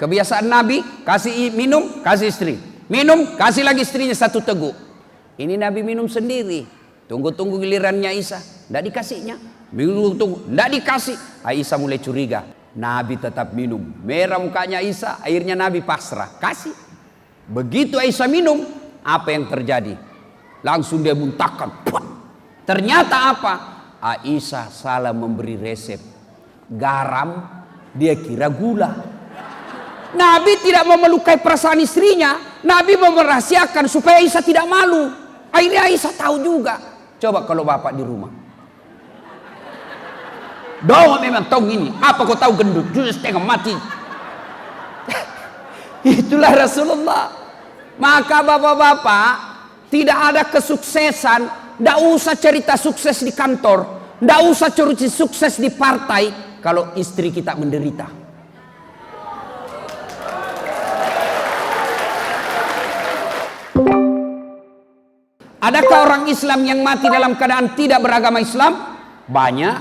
Kebiasaan Nabi, kasih minum, kasih istri. Minum, kasih lagi istrinya satu teguk. Ini Nabi minum sendiri. Tunggu-tunggu gilirannya Isa. Tidak dikasihnya. Minum tunggu, tidak dikasih. Aisyah mulai curiga. Nabi tetap minum. Merah mukanya Isa, akhirnya Nabi pasrah. Kasih. Begitu Aisyah minum, apa yang terjadi? Langsung dia muntahkan. Ternyata apa? Aisyah salah memberi resep. Garam, dia kira gula. Nabi tidak mau melukai perasaan istrinya. Nabi mau merahasiakan supaya Aisyah tidak malu. Akhirnya Aisyah tahu juga. Coba kalau bapak di rumah. Doa memang tahu ini. Apa kau tahu gendut? Sudah setengah mati. Itulah Rasulullah. Maka bapak-bapak tidak ada kesuksesan. Tidak usah cerita sukses di kantor. Tidak usah cerita sukses di partai. Kalau istri kita menderita. Adakah orang Islam yang mati dalam keadaan tidak beragama Islam? Banyak.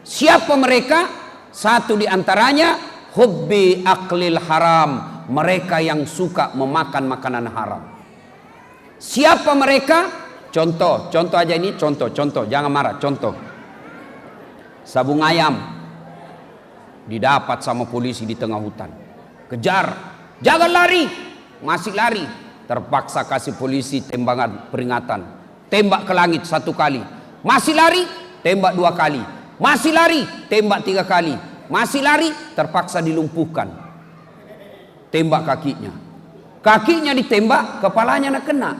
Siapa mereka? Satu di antaranya hubbi aklil haram. Mereka yang suka memakan makanan haram. Siapa mereka? Contoh, contoh aja ini contoh, contoh, jangan marah, contoh. Sabung ayam didapat sama polisi di tengah hutan. Kejar, jangan lari, masih lari, Terpaksa kasih polisi tembakan peringatan. Tembak ke langit satu kali. Masih lari, tembak dua kali. Masih lari, tembak tiga kali. Masih lari, terpaksa dilumpuhkan. Tembak kakinya. Kakinya ditembak, kepalanya nak kena.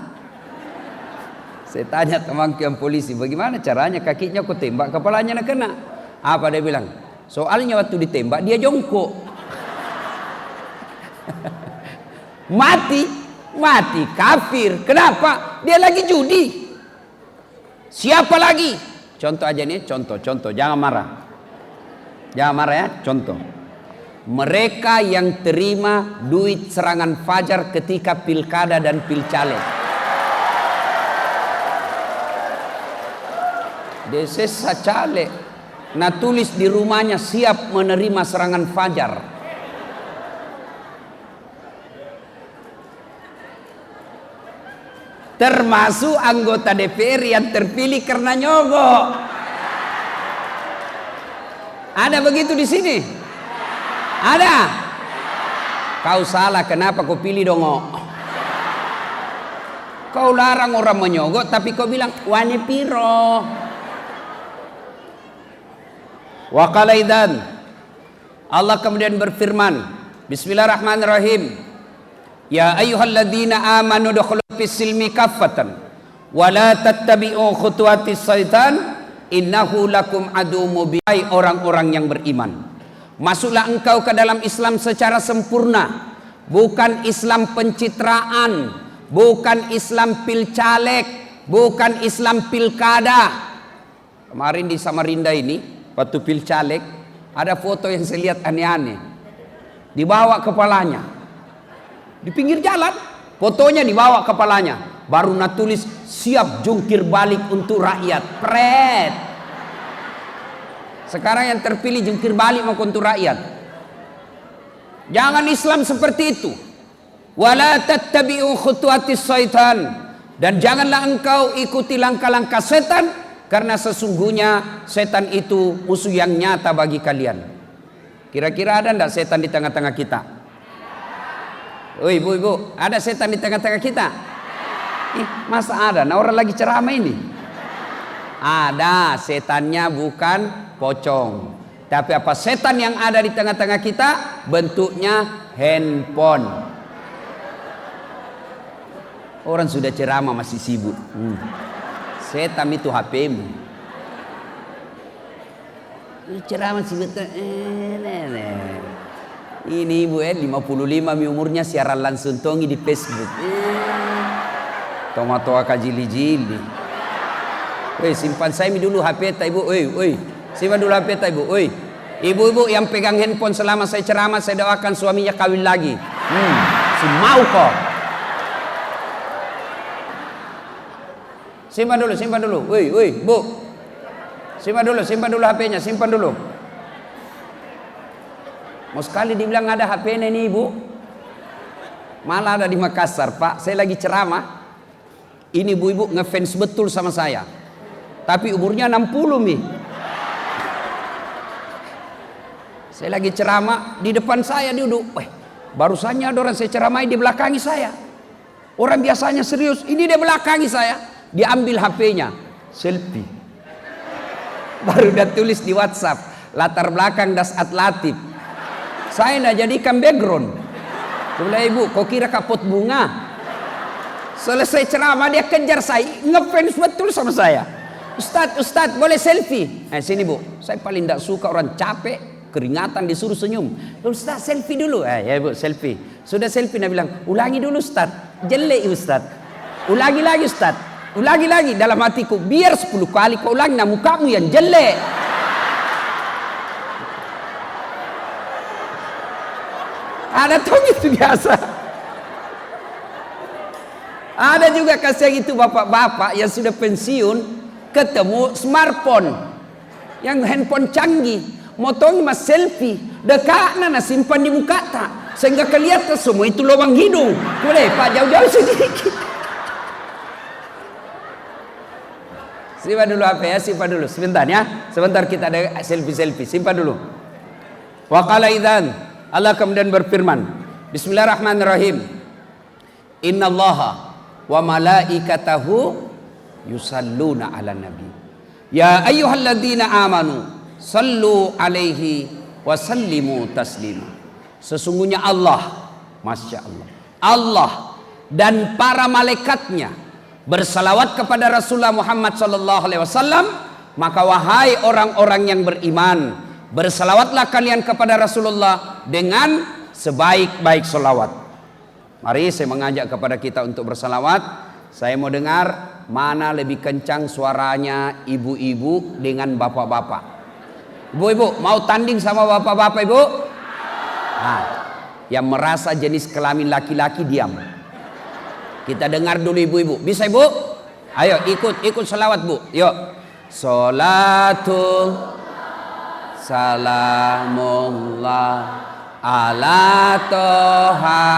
Saya tanya teman yang polisi, bagaimana caranya kakinya kok tembak, kepalanya nak kena? Apa dia bilang? Soalnya waktu ditembak dia jongkok. Mati mati kafir. Kenapa? Dia lagi judi. Siapa lagi? Contoh aja nih, contoh, contoh. Jangan marah. Jangan marah ya, contoh. Mereka yang terima duit serangan fajar ketika pilkada dan pilcaleg. Desa caleg. Nah tulis di rumahnya siap menerima serangan fajar. Termasuk anggota DPR yang terpilih karena nyogok. Ada begitu di sini? Ada? Kau salah, kenapa kau pilih dongok? Kau larang orang menyogok, tapi kau bilang wani piro. Wakalaidan. Allah kemudian berfirman, Bismillahirrahmanirrahim. Ya ayyuhalladzina amanu dukhulu fis silmi kaffatan. Wa la tattabi'u khutuwatis syaitan. Innahu lakum adu mubin. Orang-orang yang beriman. Masuklah engkau ke dalam Islam secara sempurna, bukan Islam pencitraan, bukan Islam pilcaleg, bukan Islam pilkada. Kemarin di Samarinda ini, waktu pilcaleg, ada foto yang saya lihat aneh-aneh. Dibawa kepalanya, di pinggir jalan. Fotonya dibawa kepalanya. Baru nak tulis siap jungkir balik untuk rakyat. Pret. Sekarang yang terpilih jungkir balik mau untuk rakyat. Jangan Islam seperti itu. Wala tattabi'u khutuwatis syaitan. Dan janganlah engkau ikuti langkah-langkah setan karena sesungguhnya setan itu musuh yang nyata bagi kalian. Kira-kira ada ndak setan di tengah-tengah kita? Oh ibu ibu, ada setan di tengah-tengah kita? Ih, masa ada? Nah orang lagi ceramah ini. Ada setannya bukan pocong. Tapi apa setan yang ada di tengah-tengah kita bentuknya handphone. Orang sudah ceramah masih sibuk. Hmm. Setan itu HPmu. Ceramah sibuk. Eh, ini ibu eh 55 mi umurnya siaran langsung tongi di Facebook. Eh, tomato kajili-jili. Woi simpan saya mi dulu HP ta ibu. Woi woi simpan dulu HP ta ibu. Woi ibu-ibu yang pegang handphone selama saya ceramah saya doakan suaminya kawin lagi. Hmm, si mau kok. Simpan dulu, simpan dulu. Woi, woi, Bu. Simpan dulu, simpan dulu HP-nya, simpan dulu. Mau sekali dibilang ada HP ini ibu. Malah ada di Makassar pak. Saya lagi ceramah. Ini ibu-ibu ngefans betul sama saya. Tapi umurnya 60 nih. Saya lagi ceramah di depan saya duduk. Weh, barusannya ada orang saya ceramai di belakangi saya. Orang biasanya serius, ini dia belakangi saya. Diambil HP-nya, selfie. Baru dia tulis di WhatsApp, latar belakang das atlatif. Saya nak jadikan background. Saya ibu, kau kira kapot bunga? Selesai ceramah dia kejar saya, ngefans betul sama saya. Ustadz, Ustadz boleh selfie? Eh sini bu, saya paling tidak suka orang capek keringatan disuruh senyum. Ustaz selfie dulu. Eh, ya ibu selfie. Sudah selfie Nabi bilang, ulangi dulu Ustaz. Jelek Ustaz. Ulangi lagi Ustaz. Ulangi lagi dalam hatiku. Biar 10 kali kau ulangi nah mukamu yang jelek. Ada tuh itu biasa. Ada juga kasih itu bapak-bapak yang sudah pensiun ketemu smartphone. Yang handphone canggih. Motong mas selfie. Dekat nana simpan di muka tak. Sehingga kelihatan semua itu lubang hidung. Boleh pak? Jauh-jauh sedikit. Simpan dulu apa ya? Simpan dulu. Sebentar ya. Sebentar kita ada selfie-selfie. Simpan dulu. Waqala idan Allah kemudian berfirman Bismillahirrahmanirrahim. Inna allaha wa malaikatahu yusalluna ala nabi. Ya ayyuhalladzina amanu sallu alaihi wasallimu taslima. Sesungguhnya Allah Masya Allah Allah dan para malaikatnya bersalawat kepada Rasulullah Muhammad sallallahu alaihi wasallam maka wahai orang-orang yang beriman bersalawatlah kalian kepada Rasulullah dengan sebaik-baik salawat mari saya mengajak kepada kita untuk bersalawat saya mau dengar mana lebih kencang suaranya ibu-ibu dengan bapak-bapak Ibu-ibu mau tanding sama bapak-bapak ibu? Nah, yang merasa jenis kelamin laki-laki diam. Kita dengar dulu ibu-ibu. Bisa ibu? Ayo ikut ikut salawat bu. Yuk. Salatul salamullah ala toha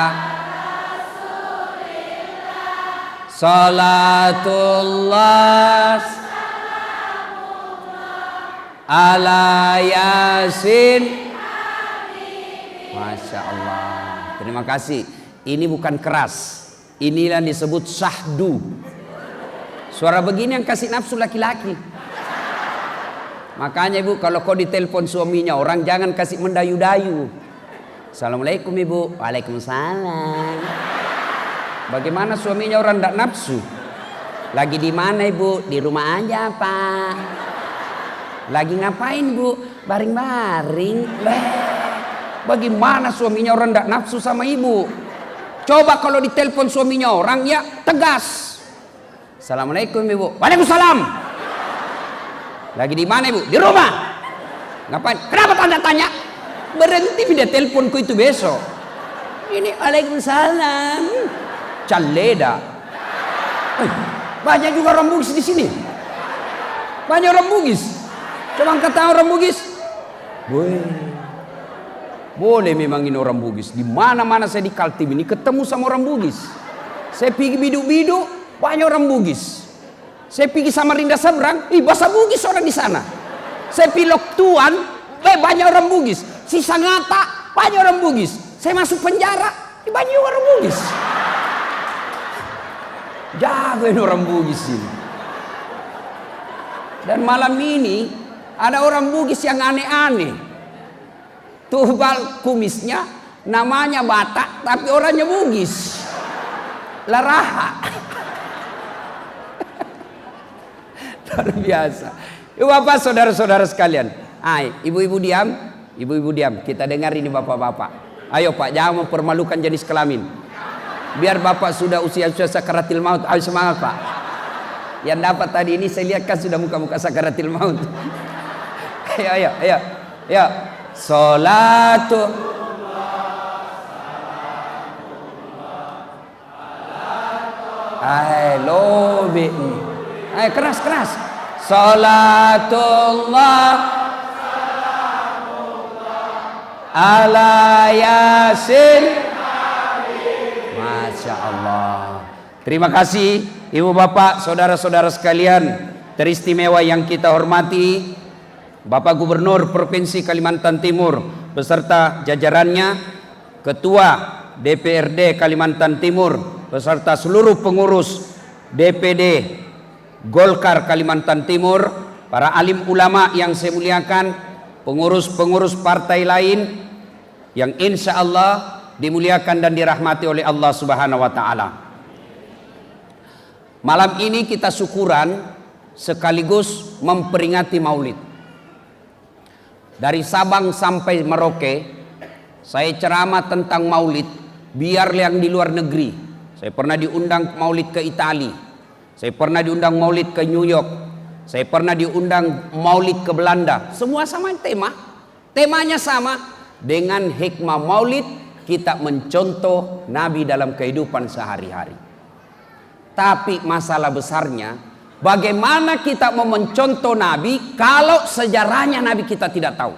Salatullah ala yasin Masya Allah. Terima kasih. Ini bukan keras. Inilah disebut sahdu suara begini yang kasih nafsu laki-laki makanya ibu kalau kau ditelepon suaminya orang jangan kasih mendayu-dayu Assalamualaikum ibu Waalaikumsalam Bagaimana suaminya orang tidak nafsu Lagi di mana ibu Di rumah aja pak lagi ngapain bu? Baring-baring. Bagaimana suaminya orang tidak nafsu sama ibu? Coba kalau ditelepon suaminya orang ya tegas. Assalamualaikum ibu. Waalaikumsalam. Lagi di mana ibu? Di rumah. Ngapain? Kenapa tanda tanya? Berhenti dia teleponku itu besok. Ini Waalaikumsalam. Caleda. Eh, banyak juga orang bugis di sini. Banyak orang bugis. Coba kata orang Bugis. Boleh. Boleh memang ini orang Bugis. Di mana-mana saya di Kaltim ini ketemu sama orang Bugis. Saya pergi biduk-biduk, banyak orang Bugis. Saya pergi sama Rinda Seberang, ih bahasa Bugis orang di sana. Saya pilok Tuan, eh, banyak orang Bugis. Sisa ngata, banyak orang Bugis. Saya masuk penjara, ih banyak orang Bugis. Jago ini orang Bugis ini. Dan malam ini ada orang Bugis yang aneh-aneh. Tubal kumisnya namanya Batak tapi orangnya Bugis. Laraha. Luar biasa. Ibu bapak saudara-saudara sekalian. Hai, ibu-ibu diam, ibu-ibu diam. Kita dengar ini bapak-bapak. Ayo Pak, jangan mempermalukan jenis kelamin. Biar Bapak sudah usia-usia sakaratil maut. Ayo semangat Pak. Yang dapat tadi ini saya lihat kan sudah muka-muka sakaratil maut ayo ayo ayo ayo salatu I love it. Ayo keras keras. Salatullah. Ala yasin. Masya Allah. Terima kasih ibu bapak saudara-saudara sekalian teristimewa yang kita hormati Bapak Gubernur Provinsi Kalimantan Timur beserta jajarannya Ketua DPRD Kalimantan Timur beserta seluruh pengurus DPD Golkar Kalimantan Timur para alim ulama yang saya muliakan pengurus-pengurus partai lain yang insya Allah dimuliakan dan dirahmati oleh Allah Subhanahu wa taala. Malam ini kita syukuran sekaligus memperingati Maulid. Dari Sabang sampai Merauke, saya ceramah tentang Maulid biar yang di luar negeri. Saya pernah diundang Maulid ke Italia. Saya pernah diundang Maulid ke New York. Saya pernah diundang Maulid ke Belanda. Semua sama tema. Temanya sama dengan hikmah Maulid kita mencontoh Nabi dalam kehidupan sehari-hari. Tapi masalah besarnya, bagaimana kita mau mencontoh Nabi kalau sejarahnya Nabi kita tidak tahu.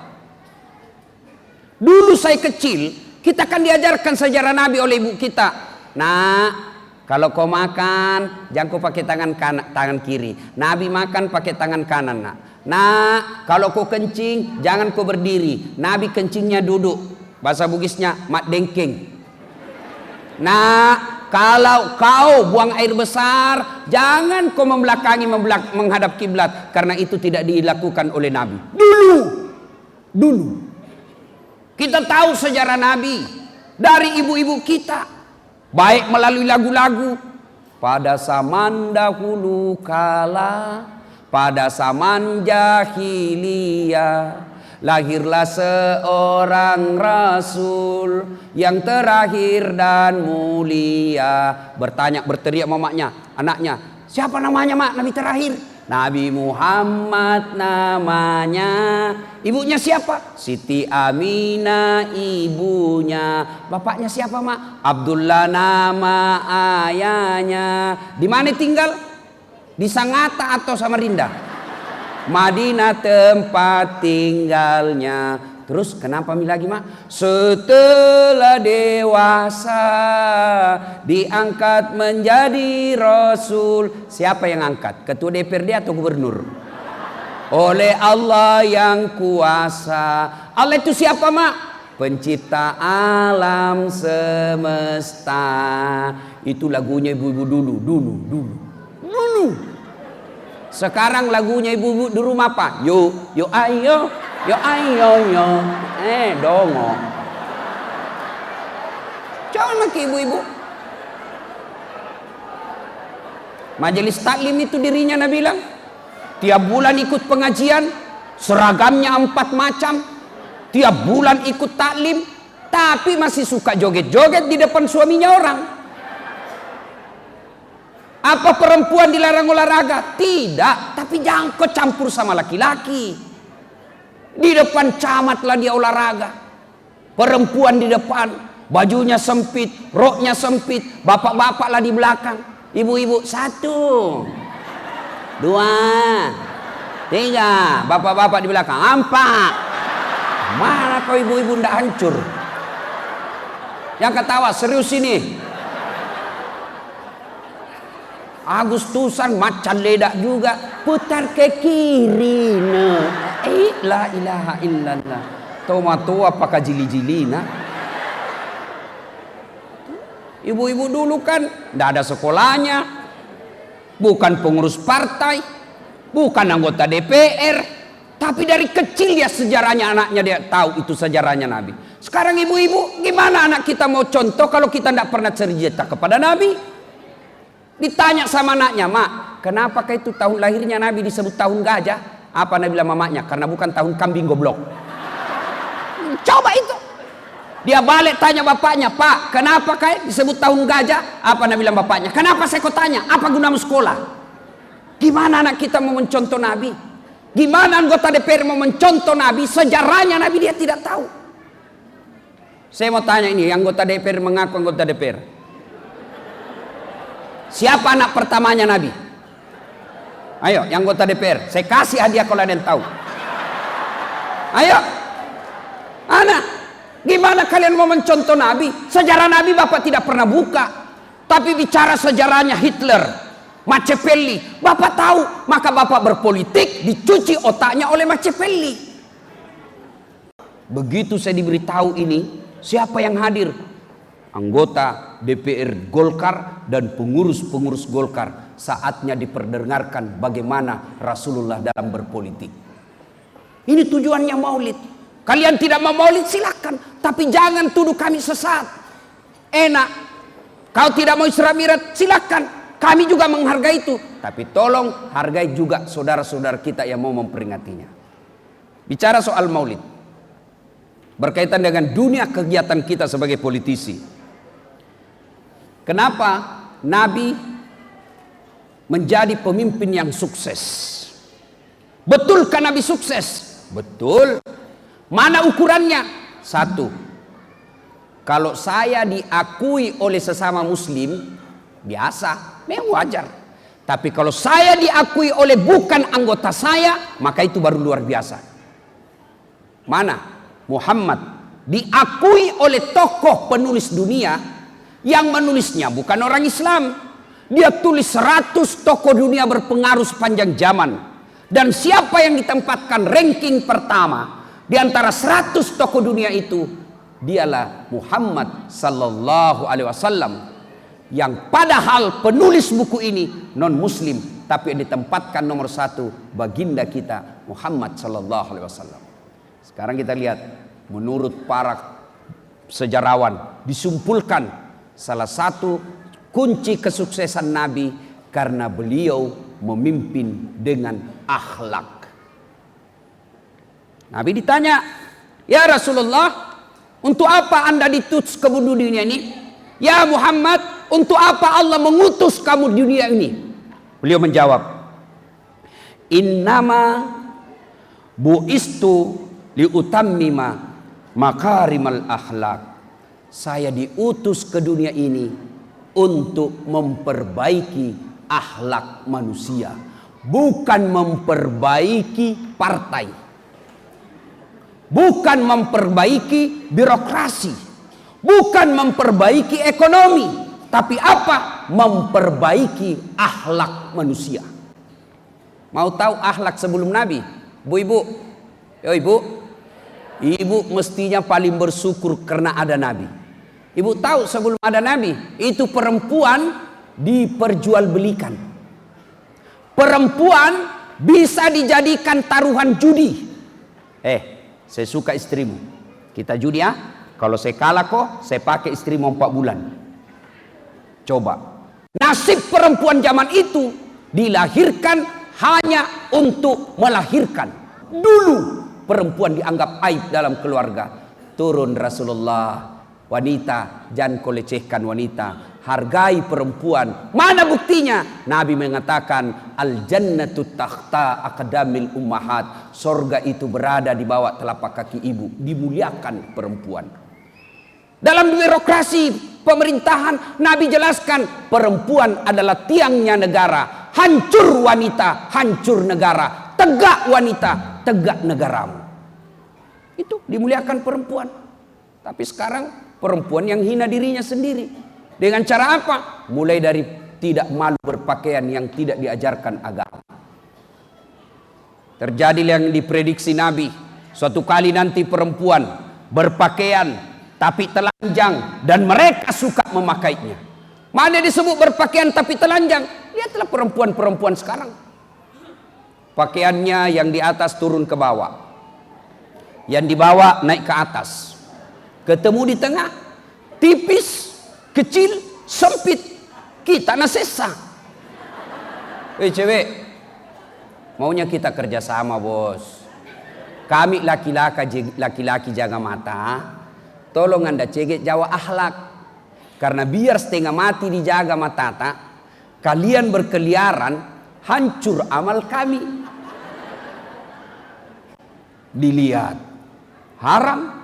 Dulu saya kecil, kita kan diajarkan sejarah Nabi oleh ibu kita. Nah, kalau kau makan, jangan kau pakai tangan kanan, tangan kiri. Nabi makan pakai tangan kanan. Nah, nah kalau kau kencing, jangan kau berdiri. Nabi kencingnya duduk. Bahasa Bugisnya mat dengking. Nah, kalau kau buang air besar, jangan kau membelakangi membelak, menghadap kiblat karena itu tidak dilakukan oleh Nabi. Dulu, dulu. Kita tahu sejarah Nabi dari ibu-ibu kita, baik melalui lagu-lagu pada zaman dahulu kala, pada zaman jahiliyah Lahirlah seorang rasul yang terakhir dan mulia. Bertanya, berteriak mamanya, anaknya, siapa namanya mak Nabi terakhir? Nabi Muhammad namanya. Ibunya siapa? Siti Aminah ibunya. Bapaknya siapa mak? Abdullah nama ayahnya. Di mana tinggal? Di Sangatta atau Samarinda? Madinah tempat tinggalnya. Terus kenapa lagi mak? Setelah dewasa diangkat menjadi rasul. Siapa yang angkat? Ketua DPRD atau gubernur? Oleh Allah yang kuasa. Allah itu siapa mak? Pencipta alam semesta. Itu lagunya ibu-ibu dulu, dulu, dulu. Dulu. Sekarang lagunya ibu-ibu di rumah apa? Yo, yo ayo, yo ayo yo. Eh, dongo. Jangan lagi ibu-ibu. Majelis taklim itu dirinya Nabi bilang. Tiap bulan ikut pengajian, seragamnya empat macam. Tiap bulan ikut taklim, tapi masih suka joget-joget di depan suaminya orang. Apa perempuan dilarang olahraga? Tidak, tapi jangan kau campur sama laki-laki. Di depan camatlah dia olahraga. Perempuan di depan, bajunya sempit, roknya sempit, bapak-bapaklah di belakang. Ibu-ibu satu, dua, tiga, bapak-bapak di belakang, empat. Mana kau ibu-ibu ndak hancur? Yang ketawa serius ini. Agustusan macan ledak juga putar ke kiri nah. Eh la ilaha illallah. Toma tua apakah jili-jili nah. Ibu-ibu dulu kan tidak ada sekolahnya, bukan pengurus partai, bukan anggota DPR, tapi dari kecil dia sejarahnya anaknya dia tahu itu sejarahnya Nabi. Sekarang ibu-ibu gimana anak kita mau contoh kalau kita tidak pernah cerita kepada Nabi? Ditanya sama anaknya, mak, kenapa itu tahun lahirnya Nabi disebut tahun gajah? Apa Nabi bilang mamanya? Karena bukan tahun kambing goblok. Coba itu. Dia balik tanya bapaknya, Pak, kenapa kayak disebut tahun gajah? Apa Nabi bilang bapaknya? Kenapa saya kau tanya? Apa gunamu sekolah? Gimana anak kita mau mencontoh Nabi? Gimana anggota DPR mau mencontoh Nabi? Sejarahnya Nabi dia tidak tahu. Saya mau tanya ini, anggota DPR mengaku anggota DPR. Siapa anak pertamanya Nabi? Ayo, yang anggota DPR. Saya kasih hadiah kalau ada yang tahu. Ayo. Anak. Gimana kalian mau mencontoh Nabi? Sejarah Nabi Bapak tidak pernah buka. Tapi bicara sejarahnya Hitler, Machiavelli, Bapak tahu, maka Bapak berpolitik dicuci otaknya oleh Machiavelli. Begitu saya diberitahu ini, siapa yang hadir? Anggota DPR Golkar dan pengurus-pengurus Golkar saatnya diperdengarkan bagaimana Rasulullah dalam berpolitik. Ini tujuannya maulid. Kalian tidak mau maulid silakan, tapi jangan tuduh kami sesat. Enak. Kau tidak mau Isra Mi'raj silakan. Kami juga menghargai itu, tapi tolong hargai juga saudara-saudara kita yang mau memperingatinya. Bicara soal maulid. Berkaitan dengan dunia kegiatan kita sebagai politisi. Kenapa Nabi menjadi pemimpin yang sukses? Betulkah Nabi sukses? Betul. Mana ukurannya? Satu. Kalau saya diakui oleh sesama muslim, biasa, memang wajar. Tapi kalau saya diakui oleh bukan anggota saya, maka itu baru luar biasa. Mana? Muhammad diakui oleh tokoh penulis dunia yang menulisnya bukan orang Islam. Dia tulis 100 tokoh dunia berpengaruh sepanjang zaman. Dan siapa yang ditempatkan ranking pertama di antara 100 tokoh dunia itu, dialah Muhammad sallallahu alaihi wasallam yang padahal penulis buku ini non muslim tapi yang ditempatkan nomor satu baginda kita Muhammad sallallahu alaihi wasallam. Sekarang kita lihat menurut para sejarawan disumpulkan salah satu kunci kesuksesan Nabi karena beliau memimpin dengan akhlak. Nabi ditanya, "Ya Rasulullah, untuk apa Anda ditutus ke dunia ini?" "Ya Muhammad, untuk apa Allah mengutus kamu di dunia ini?" Beliau menjawab, "Innama buistu liutammima makarimal akhlak." Saya diutus ke dunia ini untuk memperbaiki akhlak manusia, bukan memperbaiki partai bukan memperbaiki birokrasi, bukan memperbaiki ekonomi, tapi apa? Memperbaiki akhlak manusia. Mau tahu akhlak sebelum Nabi? Bu ibu, yo ibu, ibu mestinya paling bersyukur karena ada Nabi. Ibu tahu sebelum ada Nabi itu perempuan diperjualbelikan. Perempuan bisa dijadikan taruhan judi. Eh, saya suka istrimu. Kita judi ya. Kalau saya kalah kok, saya pakai istrimu empat bulan. Coba. Nasib perempuan zaman itu dilahirkan hanya untuk melahirkan. Dulu perempuan dianggap aib dalam keluarga. Turun Rasulullah. Wanita, jangan kau lecehkan wanita hargai perempuan. Mana buktinya? Nabi mengatakan al jannatu takhta akadamil ummahat. Sorga itu berada di bawah telapak kaki ibu. Dimuliakan perempuan. Dalam birokrasi pemerintahan Nabi jelaskan perempuan adalah tiangnya negara. Hancur wanita, hancur negara. Tegak wanita, tegak negaramu. Itu dimuliakan perempuan. Tapi sekarang perempuan yang hina dirinya sendiri. Dengan cara apa? Mulai dari tidak malu berpakaian yang tidak diajarkan agama. Terjadi yang diprediksi Nabi. Suatu kali nanti perempuan berpakaian tapi telanjang dan mereka suka memakainya. Mana disebut berpakaian tapi telanjang? Lihatlah perempuan-perempuan sekarang. Pakaiannya yang di atas turun ke bawah. Yang di bawah naik ke atas. Ketemu di tengah. Tipis kecil, sempit. Kita nasesa. Eh cewek, maunya kita kerjasama bos. Kami laki-laki laki-laki jaga mata, tolong anda cegek jawa akhlak. Karena biar setengah mati dijaga mata tak, kalian berkeliaran, hancur amal kami. Dilihat haram,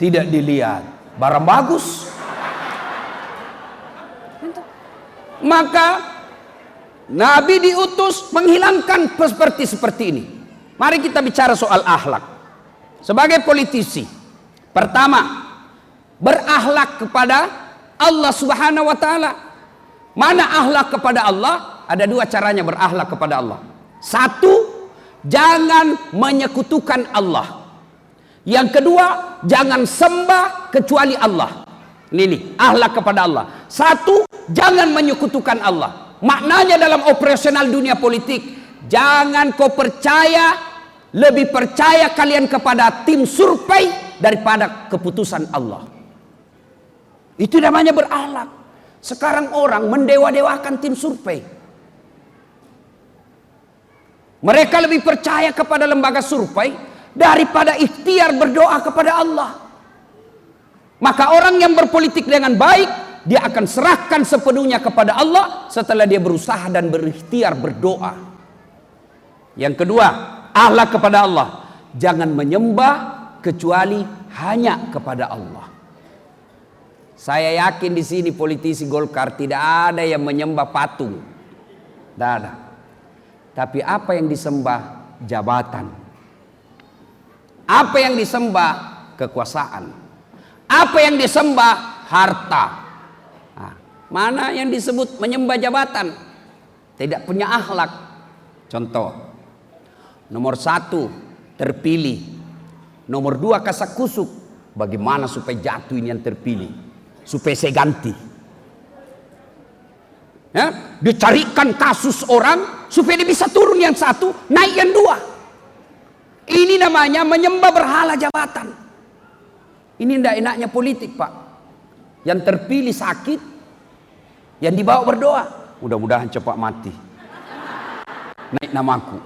tidak dilihat barang bagus, maka Nabi diutus menghilangkan seperti seperti ini. Mari kita bicara soal akhlak. Sebagai politisi, Pertama, berakhlak kepada Allah Subhanahu wa taala. Mana akhlak kepada Allah? Ada dua caranya berakhlak kepada Allah. Satu, jangan menyekutukan Allah. Yang kedua, jangan sembah kecuali Allah. Ini nih, akhlak kepada Allah. Satu, jangan menyekutukan Allah. Maknanya dalam operasional dunia politik, jangan kau percaya lebih percaya kalian kepada tim survei daripada keputusan Allah. Itu namanya berakhlak. Sekarang orang mendewa-dewakan tim survei. Mereka lebih percaya kepada lembaga survei daripada ikhtiar berdoa kepada Allah. Maka orang yang berpolitik dengan baik, dia akan serahkan sepenuhnya kepada Allah setelah dia berusaha dan berikhtiar berdoa. Yang kedua, Allah kepada Allah. Jangan menyembah kecuali hanya kepada Allah. Saya yakin di sini politisi Golkar tidak ada yang menyembah patung. Tidak ada. Tapi apa yang disembah? Jabatan. Apa yang disembah? Kekuasaan. Apa yang disembah? Harta. Nah, mana yang disebut menyembah jabatan? Tidak punya akhlak. Contoh. Nomor satu, terpilih. Nomor dua, kasak kusuk. Bagaimana supaya jatuh ini yang terpilih? Supaya saya ganti. Ya, dicarikan kasus orang supaya dia bisa turun yang satu, naik yang dua. Ini namanya menyembah berhala jabatan. Ini tidak enaknya politik pak. Yang terpilih sakit, yang dibawa berdoa. Mudah-mudahan cepat mati. Naik namaku.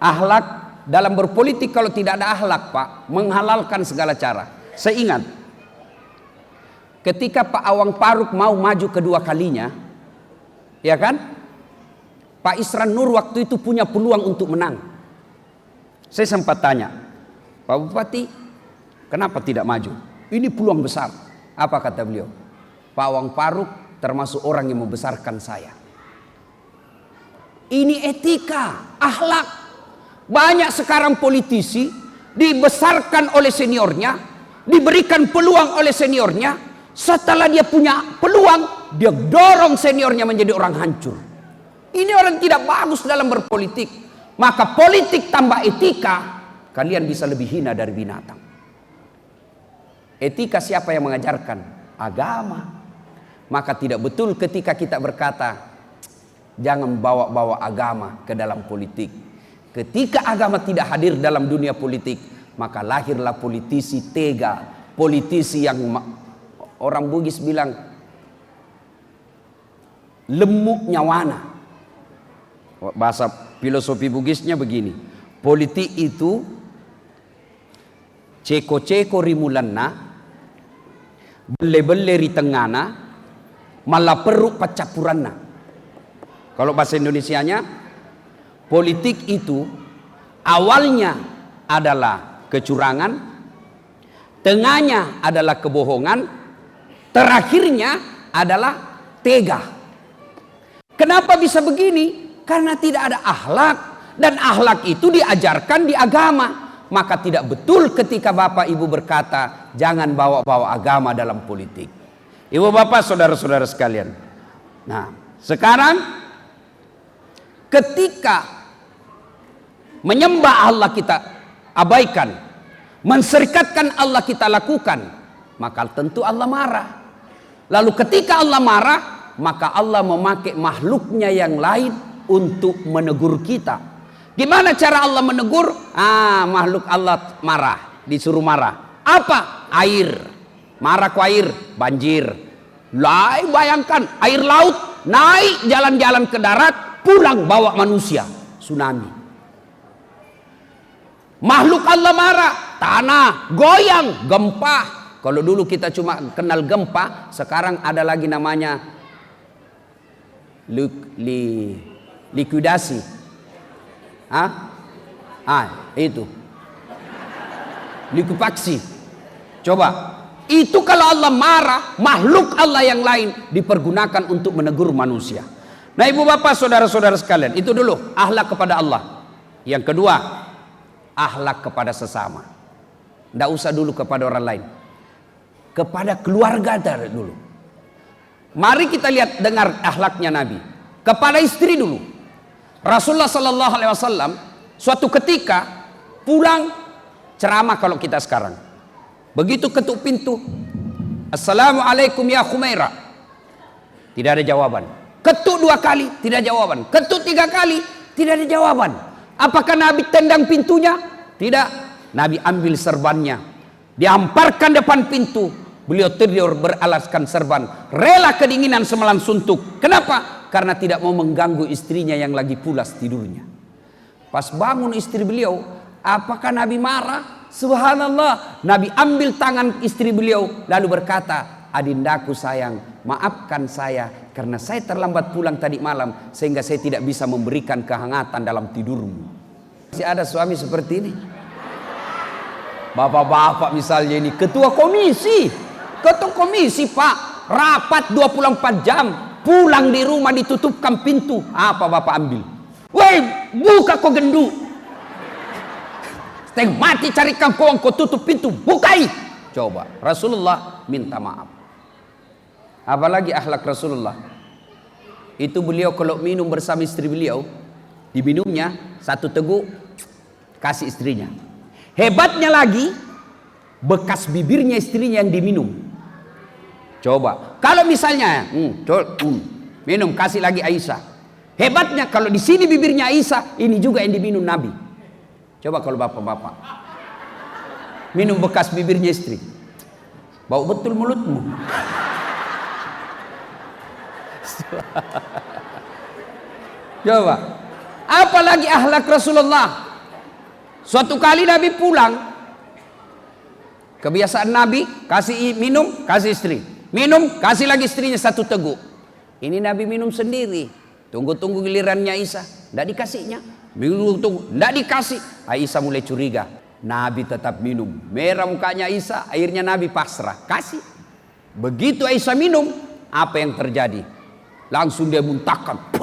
Ahlak dalam berpolitik kalau tidak ada ahlak pak, menghalalkan segala cara. Saya ingat, ketika Pak Awang Paruk mau maju kedua kalinya, ya kan? Pak Isran Nur waktu itu punya peluang untuk menang. Saya sempat tanya, Pak Bupati, kenapa tidak maju? Ini peluang besar. Apa kata beliau? Pak Wang Paruk termasuk orang yang membesarkan saya. Ini etika, akhlak. Banyak sekarang politisi dibesarkan oleh seniornya, diberikan peluang oleh seniornya. Setelah dia punya peluang, dia dorong seniornya menjadi orang hancur. Ini orang tidak bagus dalam berpolitik. Maka politik tambah etika kalian bisa lebih hina dari binatang. Etika siapa yang mengajarkan? Agama. Maka tidak betul ketika kita berkata, jangan bawa-bawa agama ke dalam politik. Ketika agama tidak hadir dalam dunia politik, maka lahirlah politisi tega, politisi yang orang Bugis bilang lemuk nyawana. Bahasa filosofi Bugisnya begini, politik itu ceko-ceko rimulanna belle-belle ritengana malah peruk pacapuranna kalau bahasa Indonesianya politik itu awalnya adalah kecurangan tengahnya adalah kebohongan terakhirnya adalah tega. Kenapa bisa begini karena tidak ada akhlak dan akhlak itu diajarkan di agama maka tidak betul ketika Bapak Ibu berkata jangan bawa-bawa agama dalam politik. Ibu Bapak, saudara-saudara sekalian. Nah, sekarang ketika menyembah Allah kita abaikan, menserikatkan Allah kita lakukan, maka tentu Allah marah. Lalu ketika Allah marah, maka Allah memakai makhluknya yang lain untuk menegur kita Gimana cara Allah menegur? Ah, makhluk Allah marah, disuruh marah. Apa? Air. Marah ku air, banjir. Lai bayangkan, air laut naik jalan-jalan ke darat, pulang bawa manusia, tsunami. Makhluk Allah marah, tanah goyang, gempa. Kalau dulu kita cuma kenal gempa, sekarang ada lagi namanya li, li, likuidasi Ah, ah itu. Likupaksi. Coba. Itu kalau Allah marah, makhluk Allah yang lain dipergunakan untuk menegur manusia. Nah ibu bapak saudara-saudara sekalian, itu dulu ahlak kepada Allah. Yang kedua, ahlak kepada sesama. Tidak usah dulu kepada orang lain. Kepada keluarga dulu. Mari kita lihat dengar akhlaknya Nabi. Kepada istri dulu. Rasulullah Sallallahu Alaihi Wasallam suatu ketika pulang ceramah kalau kita sekarang. Begitu ketuk pintu, Assalamualaikum ya Khumaira. Tidak ada jawaban. Ketuk dua kali, tidak jawaban. Ketuk tiga kali, tidak ada jawaban. Apakah Nabi tendang pintunya? Tidak. Nabi ambil serbannya. Diamparkan depan pintu. Beliau tidur beralaskan serban. Rela kedinginan semalam suntuk. Kenapa? Karena tidak mau mengganggu istrinya yang lagi pulas tidurnya. Pas bangun istri beliau, apakah Nabi marah? Subhanallah. Nabi ambil tangan istri beliau lalu berkata, Adindaku sayang, maafkan saya karena saya terlambat pulang tadi malam sehingga saya tidak bisa memberikan kehangatan dalam tidurmu. Masih ada suami seperti ini? Bapak-bapak misalnya ini ketua komisi. Ketua komisi pak, rapat 24 jam. Pulang di rumah ditutupkan pintu. Apa bapak ambil? Woi, buka kau gendu. Setengah mati carikan kau, kau tutup pintu. Bukai. Coba, Rasulullah minta maaf. Apalagi akhlak Rasulullah. Itu beliau kalau minum bersama istri beliau, diminumnya satu teguk kasih istrinya. Hebatnya lagi, bekas bibirnya istrinya yang diminum. Coba, kalau misalnya, hmm, hmm, minum kasih lagi Aisyah. Hebatnya kalau di sini bibirnya Aisyah, ini juga yang diminum Nabi. Coba kalau bapak-bapak minum bekas bibirnya istri, bau betul mulutmu. Coba. Apalagi ahlak Rasulullah. Suatu kali Nabi pulang. Kebiasaan Nabi kasih minum, kasih istri. Minum, kasih lagi istrinya satu teguk. Ini Nabi minum sendiri. Tunggu-tunggu gilirannya Isa. Tidak dikasihnya. Minum tunggu, tidak dikasih. Aisyah mulai curiga. Nabi tetap minum. Merah mukanya Isa, akhirnya Nabi pasrah. Kasih. Begitu Aisyah minum, apa yang terjadi? Langsung dia muntahkan.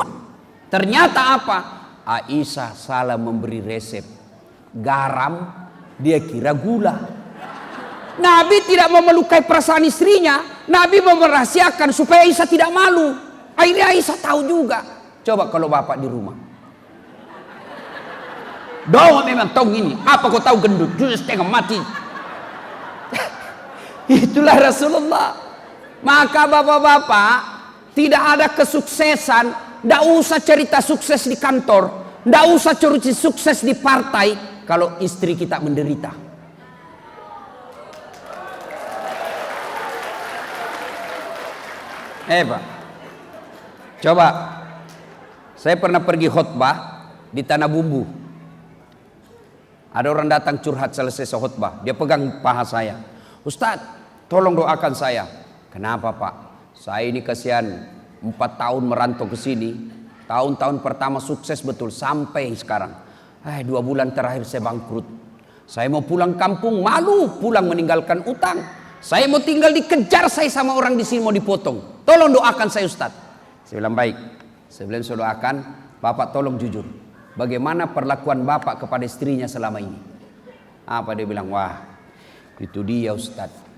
Ternyata apa? Aisyah salah memberi resep. Garam, dia kira gula. Nabi tidak mau melukai perasaan istrinya. Nabi merahasiakan supaya Aisyah tidak malu. Akhirnya Aisyah tahu juga. Coba kalau bapak di rumah. Doa memang tahu ini. Apa kau tahu gendut? Justru setengah mati. Itulah Rasulullah. Maka bapak-bapak tidak ada kesuksesan, tidak usah cerita sukses di kantor, tidak usah cerita sukses di partai kalau istri kita menderita. Eh Pak, coba saya pernah pergi khutbah di Tanah Bumbu. Ada orang datang curhat selesai khutbah, dia pegang paha saya. Ustadz, tolong doakan saya. Kenapa Pak? Saya ini kasihan empat tahun merantau ke sini. Tahun-tahun pertama sukses betul sampai sekarang. Eh, dua bulan terakhir saya bangkrut. Saya mau pulang kampung malu pulang meninggalkan utang. Saya mau tinggal dikejar saya sama orang di sini mau dipotong. Tolong doakan saya Ustaz. Saya bilang baik. Saya bilang saya doakan. Bapak tolong jujur. Bagaimana perlakuan bapak kepada istrinya selama ini? Apa dia bilang? Wah itu dia Ustadz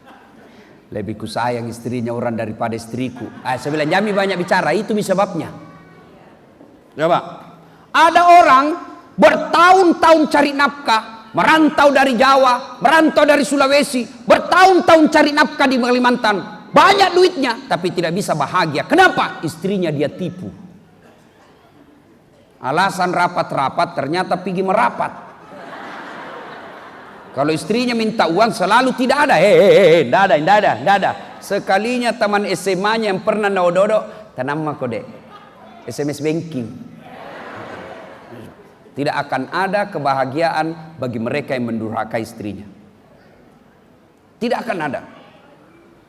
lebih ku sayang istrinya orang daripada istriku. Ah, saya bilang Jami banyak bicara, itu sebabnya. Coba. Ada orang bertahun-tahun cari nafkah, merantau dari Jawa, merantau dari Sulawesi, bertahun-tahun cari nafkah di Kalimantan. Banyak duitnya, tapi tidak bisa bahagia. Kenapa? Istrinya dia tipu. Alasan rapat-rapat ternyata pergi merapat. Kalau istrinya minta uang selalu tidak ada. Hehehe, tidak ada, tidak ada, tidak ada. Sekalinya teman SMA-nya yang pernah dodo, tanam kode. SMS banking. Tidak akan ada kebahagiaan bagi mereka yang mendurhaka istrinya. Tidak akan ada.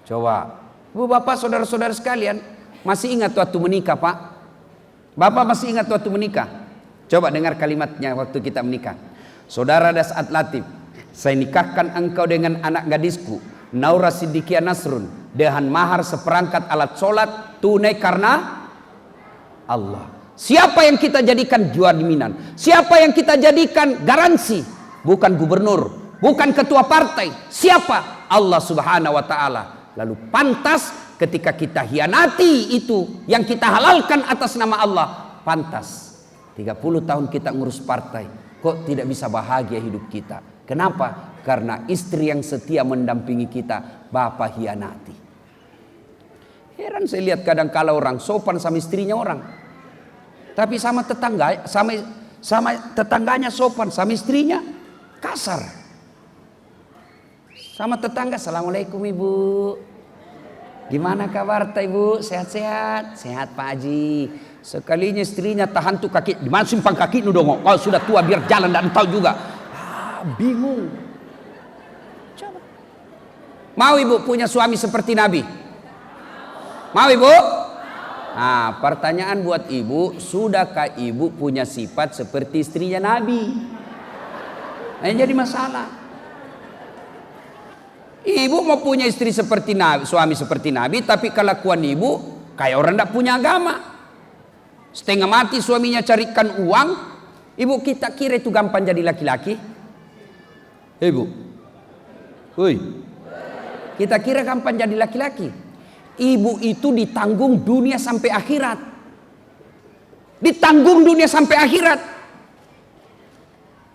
Coba, Bu Bapak, saudara-saudara sekalian, masih ingat waktu menikah, Pak? Bapak masih ingat waktu menikah? Coba dengar kalimatnya waktu kita menikah. Saudara Dasat Latif, saya nikahkan engkau dengan anak gadisku Naura Siddiqia Nasrun dengan mahar seperangkat alat sholat tunai karena Allah. Siapa yang kita jadikan jaminan? Siapa yang kita jadikan garansi? Bukan gubernur, bukan ketua partai. Siapa? Allah Subhanahu wa taala. Lalu pantas ketika kita hianati itu yang kita halalkan atas nama Allah, pantas 30 tahun kita ngurus partai, kok tidak bisa bahagia hidup kita. Kenapa? Karena istri yang setia mendampingi kita, bapak hianati. Heran saya lihat kadang kala orang sopan sama istrinya orang. Tapi sama tetangga, sama sama tetangganya sopan, sama istrinya kasar. Sama tetangga, Assalamualaikum Ibu. Gimana kabar Ibu? Sehat-sehat? Sehat Pak Haji. Sekalinya istrinya tahan tuh kaki, di mana simpang kaki nu dong? Kalau sudah tua biar jalan dan tahu juga. Ah, bingung. Coba. Mau ibu punya suami seperti Nabi? Mau ibu? Nah, pertanyaan buat ibu, sudahkah ibu punya sifat seperti istrinya Nabi? Nah, yang jadi masalah. Ibu mau punya istri seperti Nabi, suami seperti Nabi, tapi kelakuan ibu kayak orang tidak punya agama. Setengah mati suaminya carikan uang, ibu kita kira itu gampang jadi laki-laki? Ibu, Hui. Kita kira gampang jadi laki-laki. Ibu itu ditanggung dunia sampai akhirat. Ditanggung dunia sampai akhirat.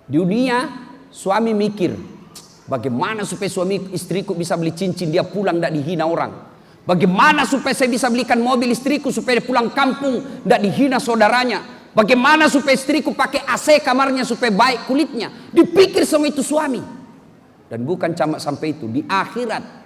Dunia suami mikir, Bagaimana supaya suami istriku bisa beli cincin dia pulang tidak dihina orang. Bagaimana supaya saya bisa belikan mobil istriku supaya dia pulang kampung tidak dihina saudaranya. Bagaimana supaya istriku pakai AC kamarnya supaya baik kulitnya. Dipikir semua itu suami. Dan bukan cuma sampai itu. Di akhirat.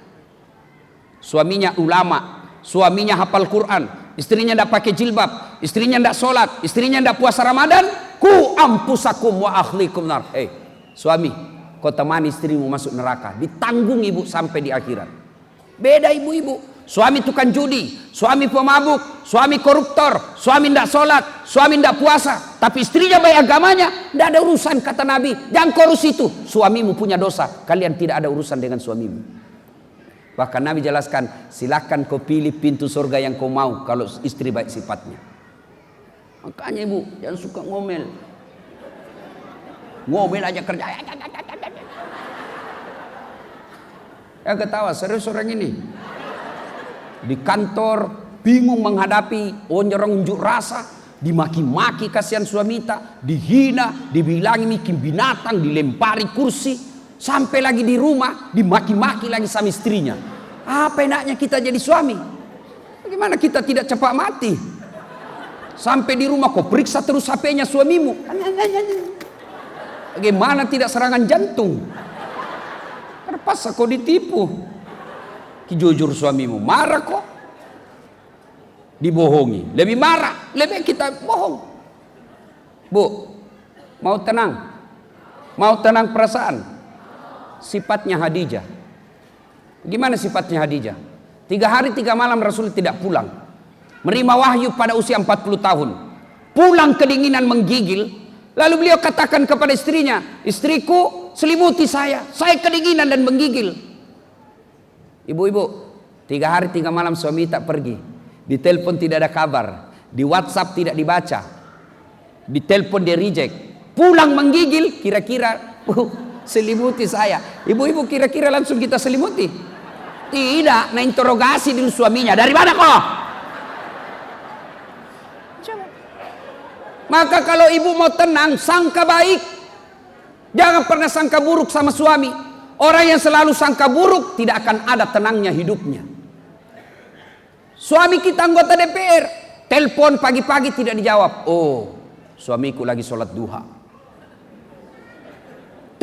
Suaminya ulama. Suaminya hafal Quran. Istrinya tidak pakai jilbab. Istrinya tidak sholat. Istrinya tidak puasa Ramadan. Ku ampusakum wa akhlikum nar. Hei suami kau temani istrimu masuk neraka. Ditanggung ibu sampai di akhirat. Beda ibu-ibu. Suami tukang judi, suami pemabuk, suami koruptor, suami tidak sholat, suami tidak puasa. Tapi istrinya baik agamanya, tidak ada urusan kata Nabi. Jangan korus itu. Suamimu punya dosa, kalian tidak ada urusan dengan suamimu. Bahkan Nabi jelaskan, silahkan kau pilih pintu surga yang kau mau kalau istri baik sifatnya. Makanya ibu, jangan suka ngomel. Ngomel aja kerja. Ya ketawa serius orang ini. Di kantor bingung menghadapi orang unjuk rasa, dimaki-maki kasihan suamita, dihina, dibilangi bikin binatang, dilempari kursi, sampai lagi di rumah dimaki-maki lagi sama istrinya. Apa enaknya kita jadi suami? Bagaimana kita tidak cepat mati? Sampai di rumah kau periksa terus HP-nya suamimu. Bagaimana tidak serangan jantung? Terpaksa kau ditipu. Jujur suamimu marah kok. Dibohongi. Lebih marah. Lebih kita bohong. Bu, mau tenang. Mau tenang perasaan. Sifatnya Hadijah. Gimana sifatnya Hadijah? Tiga hari tiga malam Rasul tidak pulang. Menerima wahyu pada usia 40 tahun. Pulang kedinginan menggigil. Lalu beliau katakan kepada istrinya, istriku selimuti saya. Saya kedinginan dan menggigil. Ibu-ibu, tiga hari tiga malam suami tak pergi. Di telepon tidak ada kabar. Di WhatsApp tidak dibaca. Di telepon dia reject. Pulang menggigil, kira-kira uh, selimuti saya. Ibu-ibu kira-kira langsung kita selimuti. Tidak, nah interogasi dulu suaminya. Dari mana kok? Maka kalau ibu mau tenang, sangka baik. Jangan pernah sangka buruk sama suami. Orang yang selalu sangka buruk tidak akan ada tenangnya hidupnya. Suami kita anggota DPR, telepon pagi-pagi tidak dijawab. Oh, suamiku lagi sholat duha.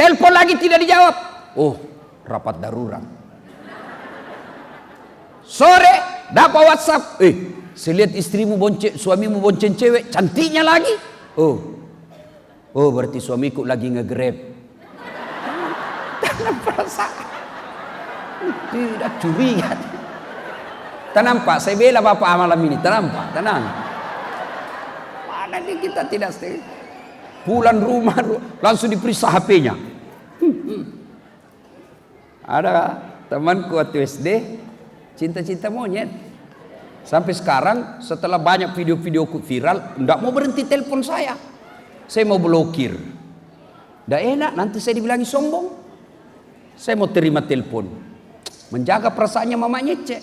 Telepon lagi tidak dijawab. Oh, rapat darurat. Sore dapat WhatsApp. Eh, saya lihat istrimu bonceng, suamimu bonceng cewek, cantiknya lagi. Oh, Oh berarti suamiku lagi ngegrab. Tanam perasaan. Tidak curiga. Tenang Pak, saya bela Bapak malam ini. Tenang Pak, tenang. Mana nih kita tidak stay. Pulang rumah langsung diperiksa HP-nya. Ada temanku waktu SD cinta-cinta monyet. Sampai sekarang setelah banyak video-video viral, tidak mau berhenti telepon saya saya mau blokir. Tidak enak, nanti saya dibilangi sombong. Saya mau terima telepon. Menjaga perasaannya mamanya cek.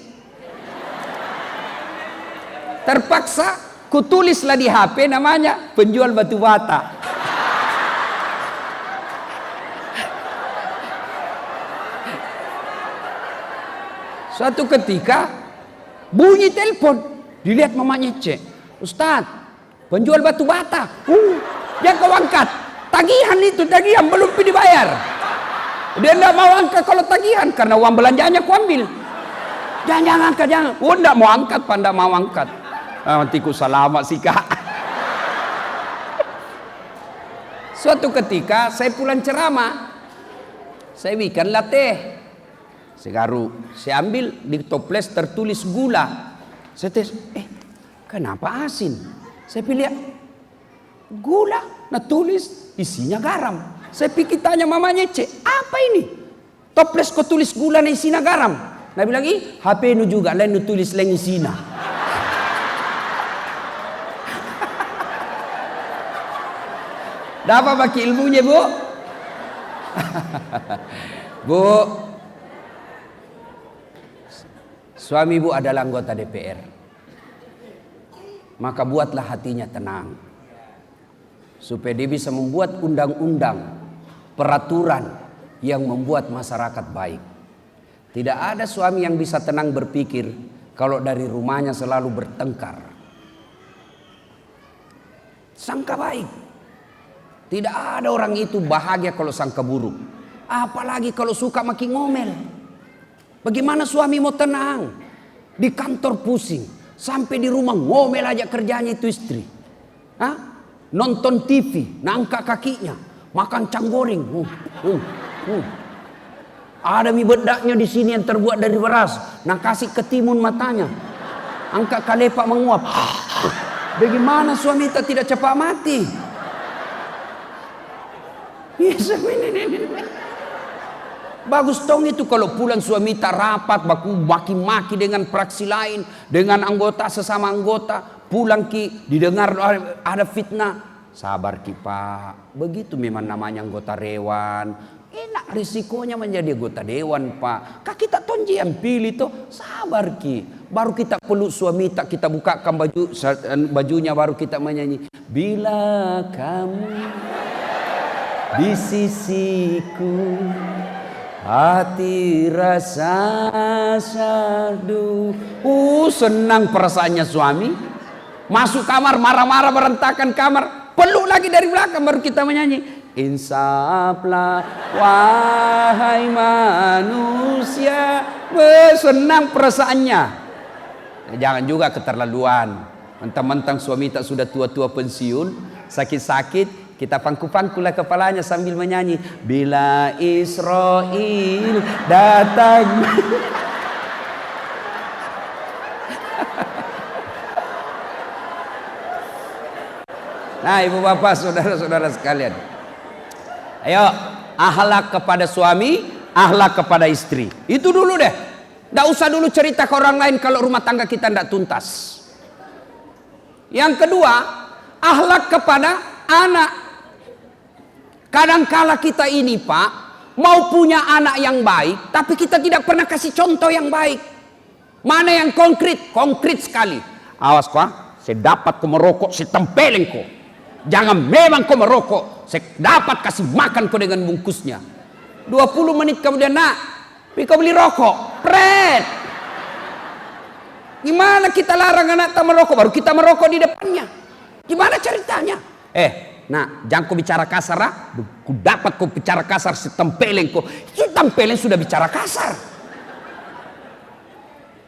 Terpaksa kutulislah di HP namanya penjual batu bata. Suatu ketika bunyi telepon, dilihat mamanya cek. Ustaz, penjual batu bata. Uh, dia kau angkat. Tagihan itu, tagihan belum dibayar. Dia tidak mau angkat kalau tagihan karena uang belanjanya ku ambil. Jangan, jangan angkat, jangan. Oh, tidak mau angkat, panda mau angkat. Ah, nanti ku selamat sih kak. Suatu ketika saya pulang ceramah, saya bikin teh. Segaru, saya ambil di toples tertulis gula. Saya tes, eh kenapa asin? Saya pilih gula, nah tulis isinya garam. Saya pikir tanya mamanya, cek apa ini? Toples kau tulis gula na isinya garam. Bilang, ih HP nu juga, lain nu tulis lain isinya. Dapat pakai ilmunya bu? bu, Suami ibu adalah anggota DPR. Maka buatlah hatinya tenang. Supaya dia bisa membuat undang-undang, peraturan yang membuat masyarakat baik. Tidak ada suami yang bisa tenang berpikir kalau dari rumahnya selalu bertengkar. Sangka baik. Tidak ada orang itu bahagia kalau sangka buruk. Apalagi kalau suka makin ngomel. Bagaimana suami mau tenang? Di kantor pusing. Sampai di rumah ngomel aja kerjanya itu istri. Hah? Nonton TV, nangka kakinya. Makan canggoreng. Uh, uh, uh. Ada mie bedaknya di sini yang terbuat dari beras. Nah kasih ketimun matanya. Angkat kalepak menguap. Bagaimana suami kita tidak cepat mati? Yes, ini, ini, ini. Bagus tong itu kalau pulang suami tak rapat, baku maki-maki dengan praksi lain, dengan anggota sesama anggota, pulang ki didengar ada fitnah. Sabar ki pak, begitu memang namanya anggota dewan. Enak risikonya menjadi anggota dewan pak. Kak kita tonji yang pilih tuh, sabar ki. Baru kita peluk suami tak kita bukakan baju bajunya baru kita menyanyi. Bila kamu di sisiku Hati rasa sadu. Uh, senang perasaannya suami. Masuk kamar marah-marah berantakan kamar. Peluk lagi dari belakang baru kita menyanyi. Insaflah wahai manusia. Senang perasaannya. Jangan juga keterlaluan. Mentang-mentang suami tak sudah tua-tua pensiun. Sakit-sakit kita pangku-pangkulah kepalanya sambil menyanyi. Bila Israel datang. nah ibu bapak saudara-saudara sekalian. Ayo ahlak kepada suami, ahlak kepada istri. Itu dulu deh. Tidak usah dulu cerita ke orang lain kalau rumah tangga kita tidak tuntas. Yang kedua, ahlak kepada anak Kadangkala kita ini Pak, mau punya anak yang baik, tapi kita tidak pernah kasih contoh yang baik. Mana yang konkret? Konkret sekali. Awas kau, saya dapat kau merokok, saya tempelin kau. Jangan memang kau merokok, saya dapat kasih makan kau dengan bungkusnya. 20 menit kemudian nak, kau beli rokok, pret. Gimana kita larang anak tak merokok, baru kita merokok di depannya. Gimana ceritanya? Eh, Nah, jangan kau bicara kasar, ah. ku dapat kau bicara kasar, setempeleng kau. Setempeleng sudah bicara kasar.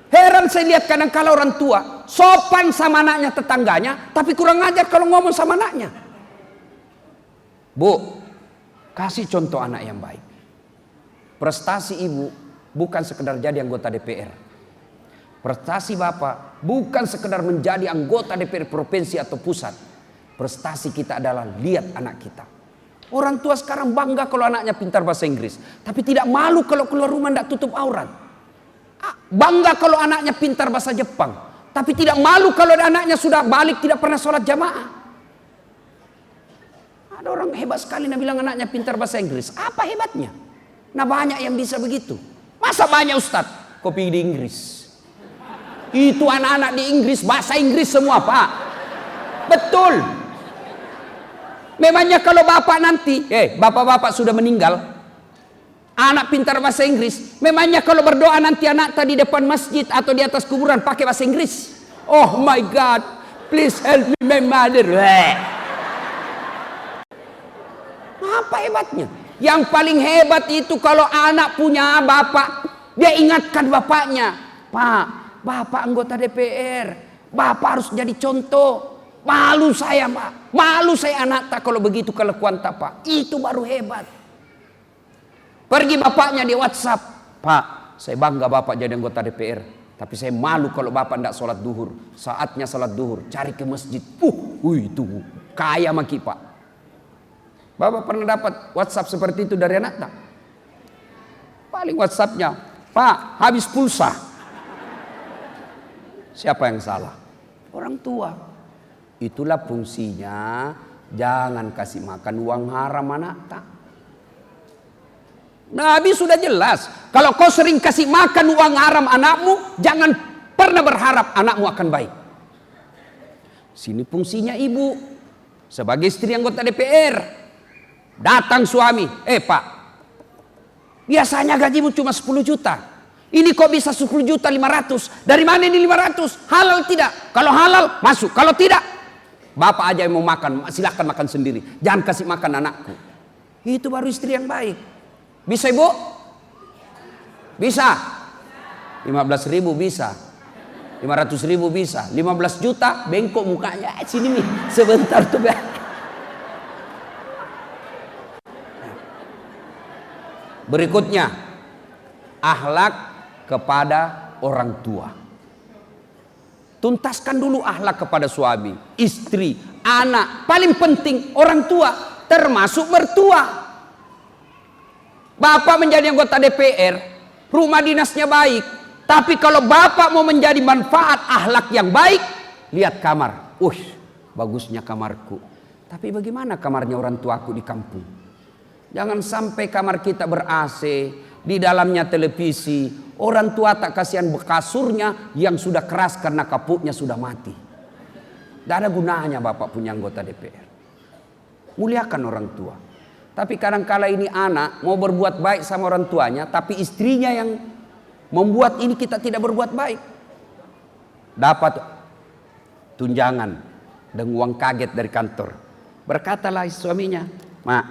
Heran saya lihat kadang kala orang tua sopan sama anaknya tetangganya, tapi kurang ajar kalau ngomong sama anaknya. Bu, kasih contoh anak yang baik. Prestasi ibu bukan sekedar jadi anggota DPR. Prestasi bapak bukan sekedar menjadi anggota DPR provinsi atau pusat Prestasi kita adalah lihat anak kita. Orang tua sekarang bangga kalau anaknya pintar bahasa Inggris. Tapi tidak malu kalau keluar rumah tidak tutup aurat. Ah, bangga kalau anaknya pintar bahasa Jepang. Tapi tidak malu kalau anaknya sudah balik tidak pernah sholat jamaah. Ada orang hebat sekali yang bilang anaknya pintar bahasa Inggris. Apa hebatnya? Nah banyak yang bisa begitu. Masa banyak Ustadz? Kopi di Inggris. Itu anak-anak di Inggris, bahasa Inggris semua Pak. Betul. Memangnya kalau bapak nanti, eh bapak-bapak sudah meninggal, anak pintar bahasa Inggris, memangnya kalau berdoa nanti anak tadi depan masjid atau di atas kuburan pakai bahasa Inggris? Oh my God, please help me my mother. Apa hebatnya? Yang paling hebat itu kalau anak punya bapak, dia ingatkan bapaknya, Pak, bapak anggota DPR, bapak harus jadi contoh. Malu saya pak, malu saya anak tak kalau begitu kelakuan tak pak. Itu baru hebat. Pergi bapaknya di WhatsApp, Pak, saya bangga bapak jadi anggota DPR. Tapi saya malu kalau bapak tidak sholat duhur. Saatnya sholat duhur, cari ke masjid. Uh, uh itu kaya maki pak. Bapak pernah dapat WhatsApp seperti itu dari anak tak? Paling WhatsAppnya, Pak, habis pulsa. Siapa yang salah? Orang tua. Itulah fungsinya jangan kasih makan uang haram anak tak. Nabi sudah jelas. Kalau kau sering kasih makan uang haram anakmu, jangan pernah berharap anakmu akan baik. Sini fungsinya ibu sebagai istri anggota DPR. Datang suami, eh pak, biasanya gajimu cuma 10 juta. Ini kok bisa 10 juta 500? Dari mana ini 500? Halal tidak? Kalau halal masuk, kalau tidak Bapak aja yang mau makan, silahkan makan sendiri. Jangan kasih makan anakku. Itu baru istri yang baik. Bisa ibu? Bisa? 15 ribu bisa. 500 ribu bisa. 15 juta bengkok mukanya. Eh, sini nih, sebentar tuh. Berikutnya, ahlak kepada orang tua. Tuntaskan dulu ahlak kepada suami, istri, anak, paling penting orang tua, termasuk mertua. Bapak menjadi anggota DPR, rumah dinasnya baik, tapi kalau bapak mau menjadi manfaat ahlak yang baik, lihat kamar. Uh, bagusnya kamarku. Tapi bagaimana kamarnya orang tuaku di kampung? Jangan sampai kamar kita ber-AC, di dalamnya televisi. Orang tua tak kasihan bekasurnya yang sudah keras karena kapuknya sudah mati. Tidak ada gunanya bapak punya anggota DPR. Muliakan orang tua. Tapi kadang-kala ini anak mau berbuat baik sama orang tuanya, tapi istrinya yang membuat ini kita tidak berbuat baik. Dapat tunjangan dan uang kaget dari kantor. Berkatalah suaminya, Mak,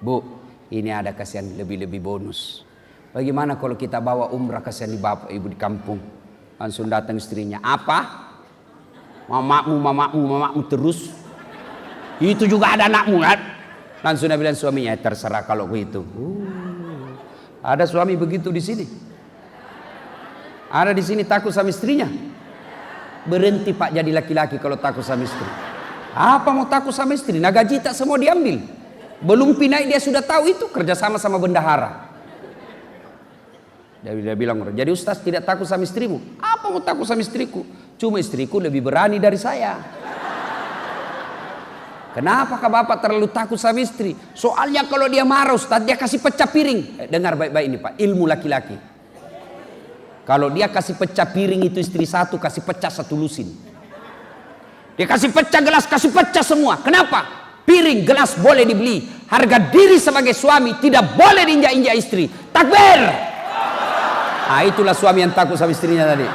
Bu, ini ada kasihan lebih-lebih bonus. Bagaimana kalau kita bawa umrah kasihan di bapak ibu di kampung? Langsung datang istrinya. Apa? Mamamu, mamamu, mamamu terus. Itu juga ada anakmu kan? Langsung dia bilang suaminya, terserah kalau begitu. Uh, ada suami begitu di sini. Ada di sini takut sama istrinya. Berhenti pak jadi laki-laki kalau takut sama istri. Apa mau takut sama istri? Nah gaji tak semua diambil. Belum pinai dia sudah tahu itu kerjasama sama bendahara. Dia, dia bilang, jadi Ustaz tidak takut sama istrimu? Apa mau takut sama istriku? Cuma istriku lebih berani dari saya. Kenapa kak bapak terlalu takut sama istri? Soalnya kalau dia marah Ustaz dia kasih pecah piring. Eh, dengar baik-baik ini pak, ilmu laki-laki. Kalau dia kasih pecah piring itu istri satu kasih pecah satu lusin. Dia kasih pecah gelas kasih pecah semua. Kenapa? Piring, gelas boleh dibeli. Harga diri sebagai suami tidak boleh diinjak-injak istri. Takbir. Nah itulah suami yang takut sama istrinya tadi.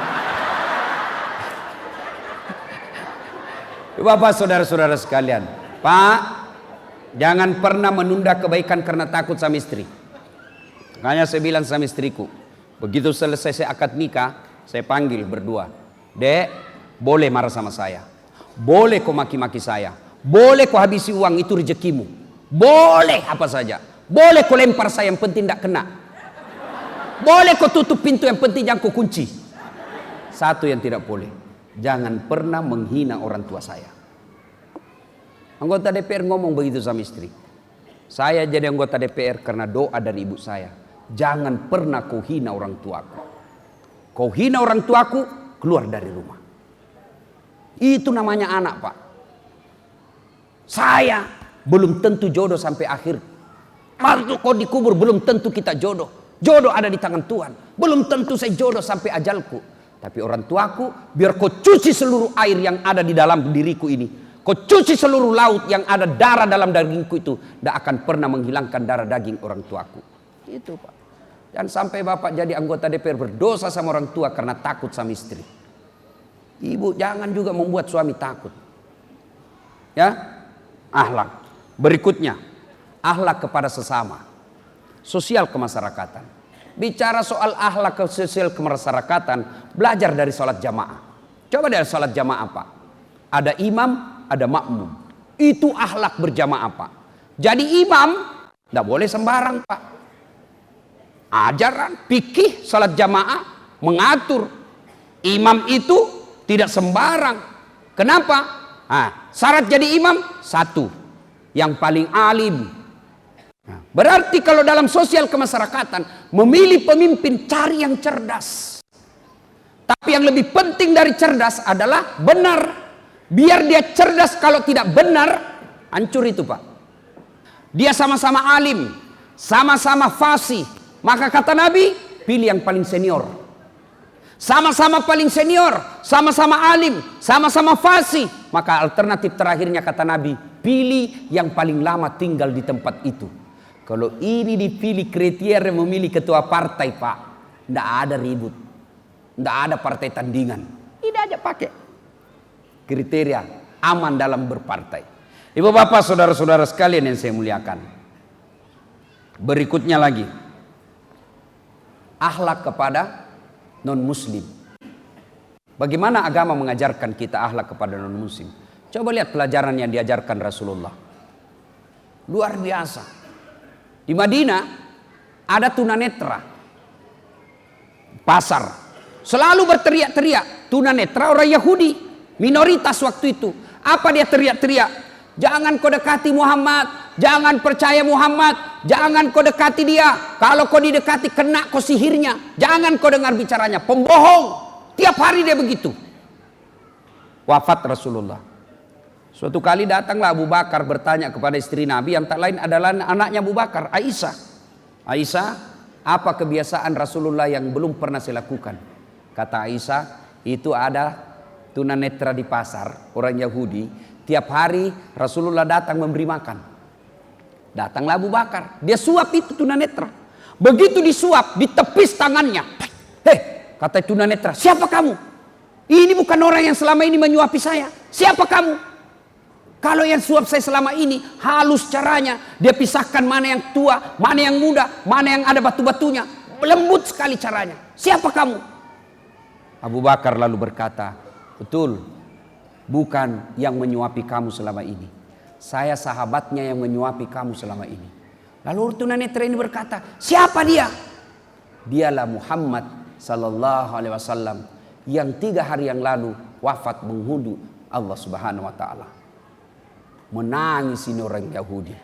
Bapak saudara-saudara sekalian. Pak, jangan pernah menunda kebaikan karena takut sama istri. Makanya saya bilang sama istriku. Begitu selesai saya akad nikah, saya panggil berdua. Dek, boleh marah sama saya. Boleh kau maki-maki saya boleh kau habisi uang itu rezekimu. Boleh apa saja. Boleh kau lempar saya yang penting tidak kena. Boleh kau tutup pintu yang penting jangan kau kunci. Satu yang tidak boleh. Jangan pernah menghina orang tua saya. Anggota DPR ngomong begitu sama istri. Saya jadi anggota DPR karena doa dari ibu saya. Jangan pernah kau hina orang tuaku. Kau hina orang tuaku, keluar dari rumah. Itu namanya anak pak. Saya belum tentu jodoh sampai akhir Waktu kau dikubur belum tentu kita jodoh. Jodoh ada di tangan Tuhan. Belum tentu saya jodoh sampai ajalku. Tapi orang tuaku, biar kau cuci seluruh air yang ada di dalam diriku ini. Kau cuci seluruh laut yang ada darah dalam dagingku itu. Tidak akan pernah menghilangkan darah daging orang tuaku. Itu Pak. Dan sampai Bapak jadi anggota DPR berdosa sama orang tua karena takut sama istri. Ibu jangan juga membuat suami takut. Ya, ahlak. Berikutnya, ahlak kepada sesama. Sosial kemasyarakatan. Bicara soal ahlak ke sosial kemasyarakatan, belajar dari sholat jamaah. Coba dari sholat jamaah Pak. Ada imam, ada makmum. Itu ahlak berjamaah Pak. Jadi imam, tidak boleh sembarang Pak. Ajaran, pikih, sholat jamaah, mengatur. Imam itu tidak sembarang. Kenapa? Nah, syarat jadi imam, satu yang paling alim. Berarti kalau dalam sosial kemasyarakatan memilih pemimpin cari yang cerdas. Tapi yang lebih penting dari cerdas adalah benar. Biar dia cerdas kalau tidak benar, hancur itu Pak. Dia sama-sama alim, sama-sama fasih. Maka kata Nabi, pilih yang paling senior. Sama-sama paling senior, sama-sama alim, sama-sama fasih. Maka alternatif terakhirnya kata Nabi, pilih yang paling lama tinggal di tempat itu. Kalau ini dipilih kriteria memilih ketua partai pak, tidak ada ribut, tidak ada partai tandingan. Ini aja pakai kriteria aman dalam berpartai. Ibu bapak saudara-saudara sekalian yang saya muliakan. Berikutnya lagi, ahlak kepada non muslim. Bagaimana agama mengajarkan kita akhlak kepada non muslim? Coba lihat pelajaran yang diajarkan Rasulullah. Luar biasa. Di Madinah ada tunanetra. Pasar. Selalu berteriak-teriak. Tunanetra orang Yahudi. Minoritas waktu itu. Apa dia teriak-teriak? Jangan kau dekati Muhammad. Jangan percaya Muhammad. Jangan kau dekati dia. Kalau kau didekati kena kau sihirnya. Jangan kau dengar bicaranya. Pembohong. Tiap hari dia begitu. Wafat Rasulullah. Suatu kali datanglah Abu Bakar bertanya kepada istri Nabi yang tak lain adalah anaknya Abu Bakar, Aisyah. Aisyah, apa kebiasaan Rasulullah yang belum pernah saya lakukan? Kata Aisyah, itu ada tunanetra di pasar, orang Yahudi. Tiap hari Rasulullah datang memberi makan. Datanglah Abu Bakar, dia suap itu tunanetra. Begitu disuap, ditepis tangannya. Hei, kata tunanetra, siapa kamu? Ini bukan orang yang selama ini menyuapi saya. Siapa kamu? Kalau yang suap saya selama ini halus caranya, dia pisahkan mana yang tua, mana yang muda, mana yang ada batu-batunya. Lembut sekali caranya. Siapa kamu? Abu Bakar lalu berkata, betul, bukan yang menyuapi kamu selama ini. Saya sahabatnya yang menyuapi kamu selama ini. Lalu tunanetra ini berkata, siapa dia? Dialah Muhammad sallallahu alaihi wasallam yang tiga hari yang lalu wafat menghudu Allah subhanahu wa ta'ala. Menangis ini orang Yahudi.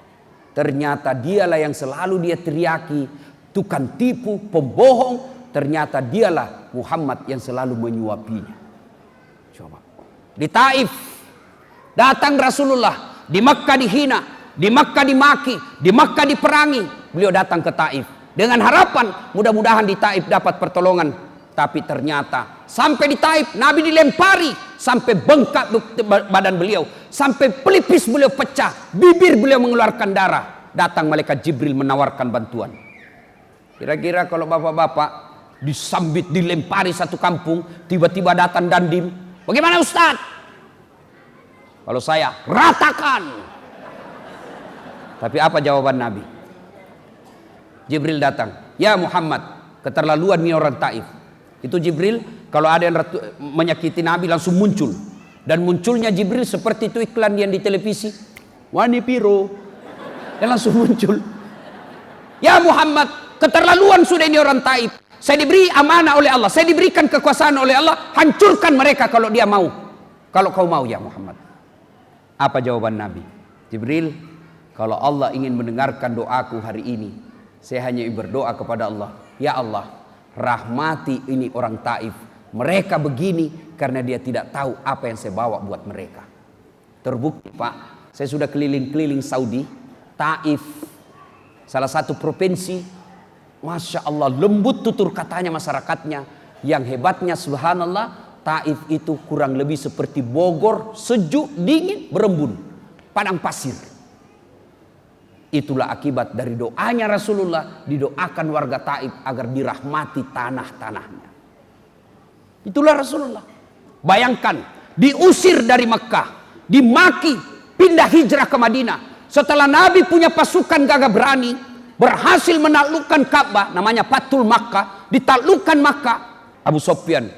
Ternyata dialah yang selalu dia teriaki. Tukang tipu, pembohong. Ternyata dialah Muhammad yang selalu menyuapinya. Coba. Di Taif. Datang Rasulullah. Di Makkah dihina. Di Makkah dimaki. Di Makkah diperangi. Beliau datang ke Taif. Dengan harapan mudah-mudahan di Taif dapat pertolongan. Tapi ternyata sampai di Taif Nabi dilempari sampai bengkak badan beliau, sampai pelipis beliau pecah, bibir beliau mengeluarkan darah. Datang malaikat Jibril menawarkan bantuan. Kira-kira kalau bapak-bapak disambit, dilempari satu kampung, tiba-tiba datang dandim. Bagaimana Ustaz? Kalau saya, ratakan. Tapi apa jawaban Nabi? Jibril datang. Ya Muhammad, keterlaluan ini orang Taif. Itu Jibril kalau ada yang menyakiti Nabi langsung muncul. Dan munculnya Jibril seperti itu iklan yang di televisi. Wani piro. Dan langsung muncul. Ya Muhammad, keterlaluan sudah ini orang Taib. Saya diberi amanah oleh Allah. Saya diberikan kekuasaan oleh Allah. Hancurkan mereka kalau dia mau. Kalau kau mau ya Muhammad. Apa jawaban Nabi? Jibril, kalau Allah ingin mendengarkan doaku hari ini. Saya hanya berdoa kepada Allah. Ya Allah, rahmati ini orang Taif. Mereka begini karena dia tidak tahu apa yang saya bawa buat mereka. Terbukti Pak, saya sudah keliling-keliling Saudi, Taif, salah satu provinsi, masya Allah lembut tutur katanya masyarakatnya, yang hebatnya subhanallah Taif itu kurang lebih seperti Bogor, sejuk, dingin, berembun, padang pasir. Itulah akibat dari doanya Rasulullah didoakan warga Taif agar dirahmati tanah-tanahnya. Itulah Rasulullah. Bayangkan diusir dari Mekah, dimaki, pindah hijrah ke Madinah. Setelah Nabi punya pasukan gagah berani, berhasil menaklukkan Ka'bah, namanya Patul Makkah, ditaklukkan Makkah. Abu Sofyan,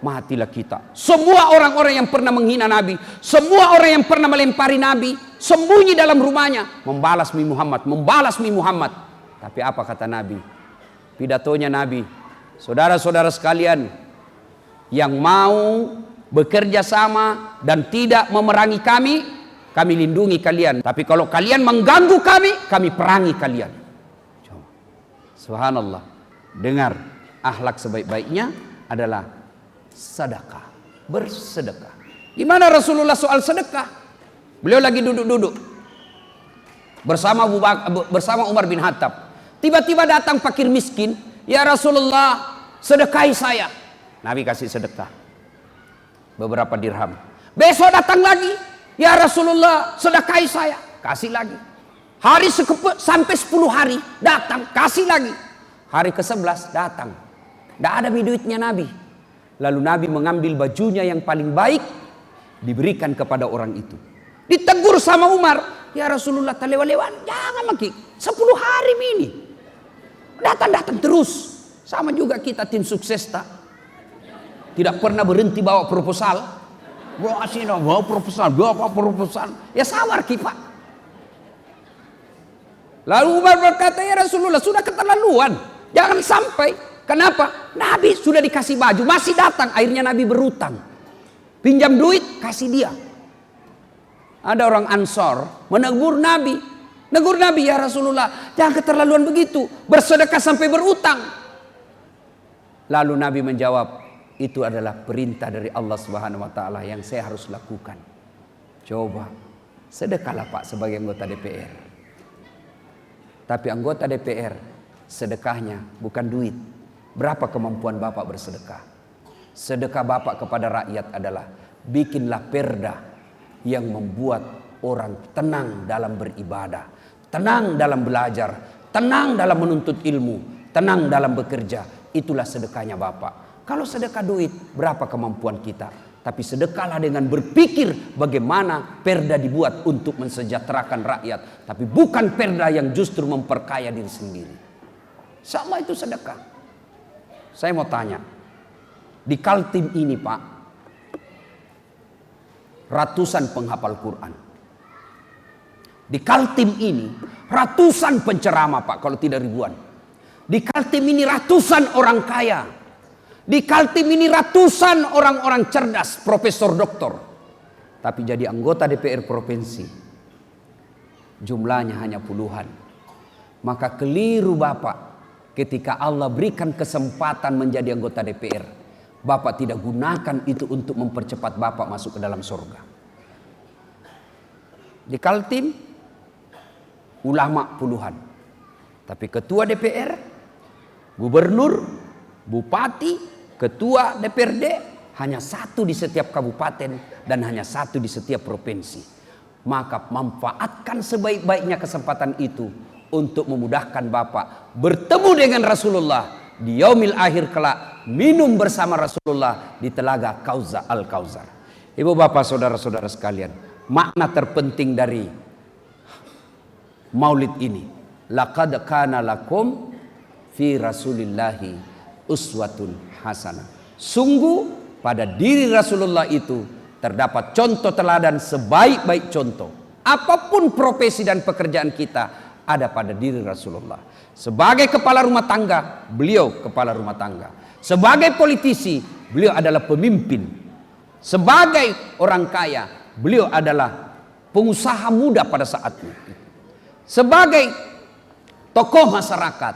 matilah kita. Semua orang-orang yang pernah menghina Nabi, semua orang yang pernah melempari Nabi, sembunyi dalam rumahnya, membalas mi Muhammad, membalas mi Muhammad. Tapi apa kata Nabi? Pidatonya Nabi, saudara-saudara sekalian, yang mau bekerja sama dan tidak memerangi kami, kami lindungi kalian. Tapi kalau kalian mengganggu kami, kami perangi kalian. Subhanallah. Dengar, akhlak sebaik-baiknya adalah sedekah, bersedekah. Gimana Rasulullah soal sedekah? Beliau lagi duduk-duduk bersama bersama Umar bin Khattab. Tiba-tiba datang fakir miskin, "Ya Rasulullah, sedekahi saya." Nabi kasih sedekah beberapa dirham. Besok datang lagi, ya Rasulullah sedekahi saya, kasih lagi. Hari sekeput sampai 10 hari datang, kasih lagi. Hari ke-11 datang. Tidak ada duitnya Nabi. Lalu Nabi mengambil bajunya yang paling baik diberikan kepada orang itu. Ditegur sama Umar, ya Rasulullah terlewat-lewat, jangan lagi. 10 hari ini. Datang-datang terus. Sama juga kita tim sukses tak? Tidak pernah berhenti bawa proposal. Bawa sini, bawa proposal, bawa proposal. Ya sabar kita. Lalu Umar berkata, ya Rasulullah sudah keterlaluan. Jangan sampai. Kenapa? Nabi sudah dikasih baju, masih datang. Akhirnya Nabi berutang. Pinjam duit, kasih dia. Ada orang ansor menegur Nabi. Negur Nabi, ya Rasulullah, jangan keterlaluan begitu. Bersedekah sampai berutang. Lalu Nabi menjawab, itu adalah perintah dari Allah Subhanahu wa taala yang saya harus lakukan. Coba sedekahlah Pak sebagai anggota DPR. Tapi anggota DPR sedekahnya bukan duit. Berapa kemampuan Bapak bersedekah? Sedekah Bapak kepada rakyat adalah bikinlah perda yang membuat orang tenang dalam beribadah, tenang dalam belajar, tenang dalam menuntut ilmu, tenang dalam bekerja. Itulah sedekahnya Bapak. Kalau sedekah duit, berapa kemampuan kita? Tapi sedekahlah dengan berpikir bagaimana perda dibuat untuk mensejahterakan rakyat. Tapi bukan perda yang justru memperkaya diri sendiri. Allah itu sedekah. Saya mau tanya. Di Kaltim ini Pak. Ratusan penghafal Quran. Di Kaltim ini ratusan penceramah Pak kalau tidak ribuan. Di Kaltim ini ratusan orang kaya. Di Kaltim ini ratusan orang-orang cerdas, profesor doktor. Tapi jadi anggota DPR provinsi. Jumlahnya hanya puluhan. Maka keliru Bapak ketika Allah berikan kesempatan menjadi anggota DPR. Bapak tidak gunakan itu untuk mempercepat Bapak masuk ke dalam surga. Di Kaltim, ulama puluhan. Tapi ketua DPR, gubernur, bupati, Ketua DPRD hanya satu di setiap kabupaten dan hanya satu di setiap provinsi. Maka manfaatkan sebaik-baiknya kesempatan itu untuk memudahkan Bapak bertemu dengan Rasulullah di yaumil akhir kelak minum bersama Rasulullah di telaga Kauza al Kauzar. Ibu bapak saudara-saudara sekalian, makna terpenting dari maulid ini. Laqad kana lakum fi Rasulillahi uswatun hasanah. Sungguh pada diri Rasulullah itu terdapat contoh teladan sebaik-baik contoh. Apa pun profesi dan pekerjaan kita ada pada diri Rasulullah. Sebagai kepala rumah tangga, beliau kepala rumah tangga. Sebagai politisi, beliau adalah pemimpin. Sebagai orang kaya, beliau adalah pengusaha muda pada saat itu. Sebagai tokoh masyarakat,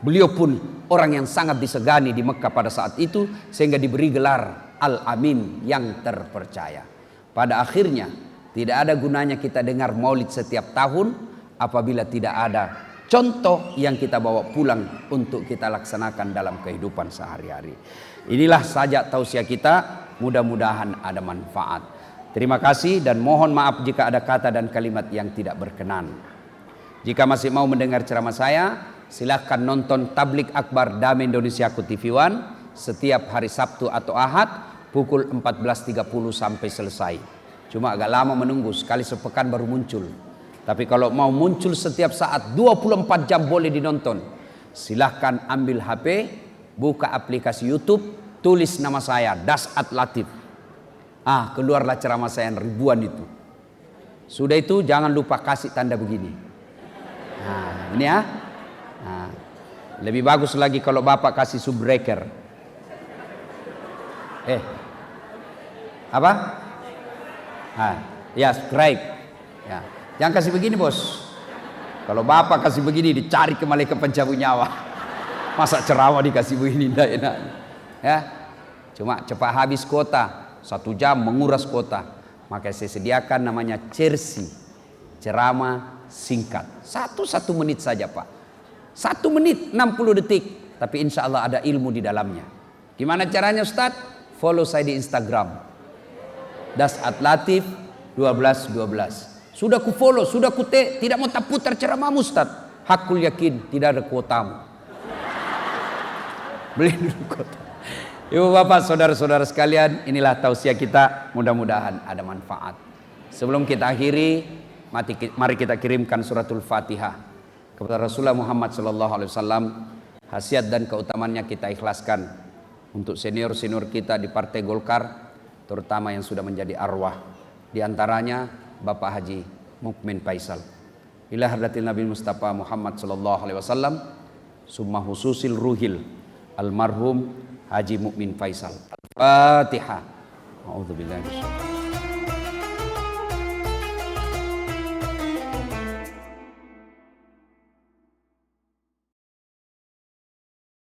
beliau pun orang yang sangat disegani di Mekah pada saat itu sehingga diberi gelar Al-Amin yang terpercaya. Pada akhirnya tidak ada gunanya kita dengar maulid setiap tahun apabila tidak ada contoh yang kita bawa pulang untuk kita laksanakan dalam kehidupan sehari-hari. Inilah saja tausiah kita, mudah-mudahan ada manfaat. Terima kasih dan mohon maaf jika ada kata dan kalimat yang tidak berkenan. Jika masih mau mendengar ceramah saya, silahkan nonton Tablik Akbar Damai Indonesia Ku TV One setiap hari Sabtu atau Ahad pukul 14.30 sampai selesai. Cuma agak lama menunggu, sekali sepekan baru muncul. Tapi kalau mau muncul setiap saat 24 jam boleh dinonton. Silahkan ambil HP, buka aplikasi YouTube, tulis nama saya Dasat Latif. Ah, keluarlah ceramah saya ribuan itu. Sudah itu jangan lupa kasih tanda begini. Nah, ini ya. Lebih bagus lagi kalau Bapak kasih subbreaker. Eh. Apa? Ah, ya, subscribe. Ya. Jangan kasih begini bos. Kalau bapak kasih begini dicari ke malaikat pencabut nyawa. Masa ceramah dikasih begini tidak enak. Ya, cuma cepat habis kota. Satu jam menguras kota. Maka saya sediakan namanya cersi. Ceramah singkat. Satu-satu menit saja pak. Satu menit 60 detik. Tapi insya Allah ada ilmu di dalamnya. Gimana caranya Ustaz? Follow saya di Instagram. Das Atlatif 1212. Sudah ku follow, sudah ku te, tidak mau tak putar ceramah Ustaz. Hakul yakin tidak ada kuotamu. Beli dulu kuota. Ibu bapak saudara-saudara sekalian inilah tausiah kita mudah-mudahan ada manfaat. Sebelum kita akhiri mari kita kirimkan suratul fatihah kepada Rasulullah Muhammad sallallahu alaihi wasallam hasiat dan keutamannya kita ikhlaskan untuk senior-senior kita di Partai Golkar terutama yang sudah menjadi arwah. Di antaranya Bapak Haji Mukmin Faisal. Ila hadratil Nabi Mustafa Muhammad sallallahu alaihi wasallam summa hususil ruhil almarhum Haji Mukmin Faisal. Al-Fatihah. A'udzubillahi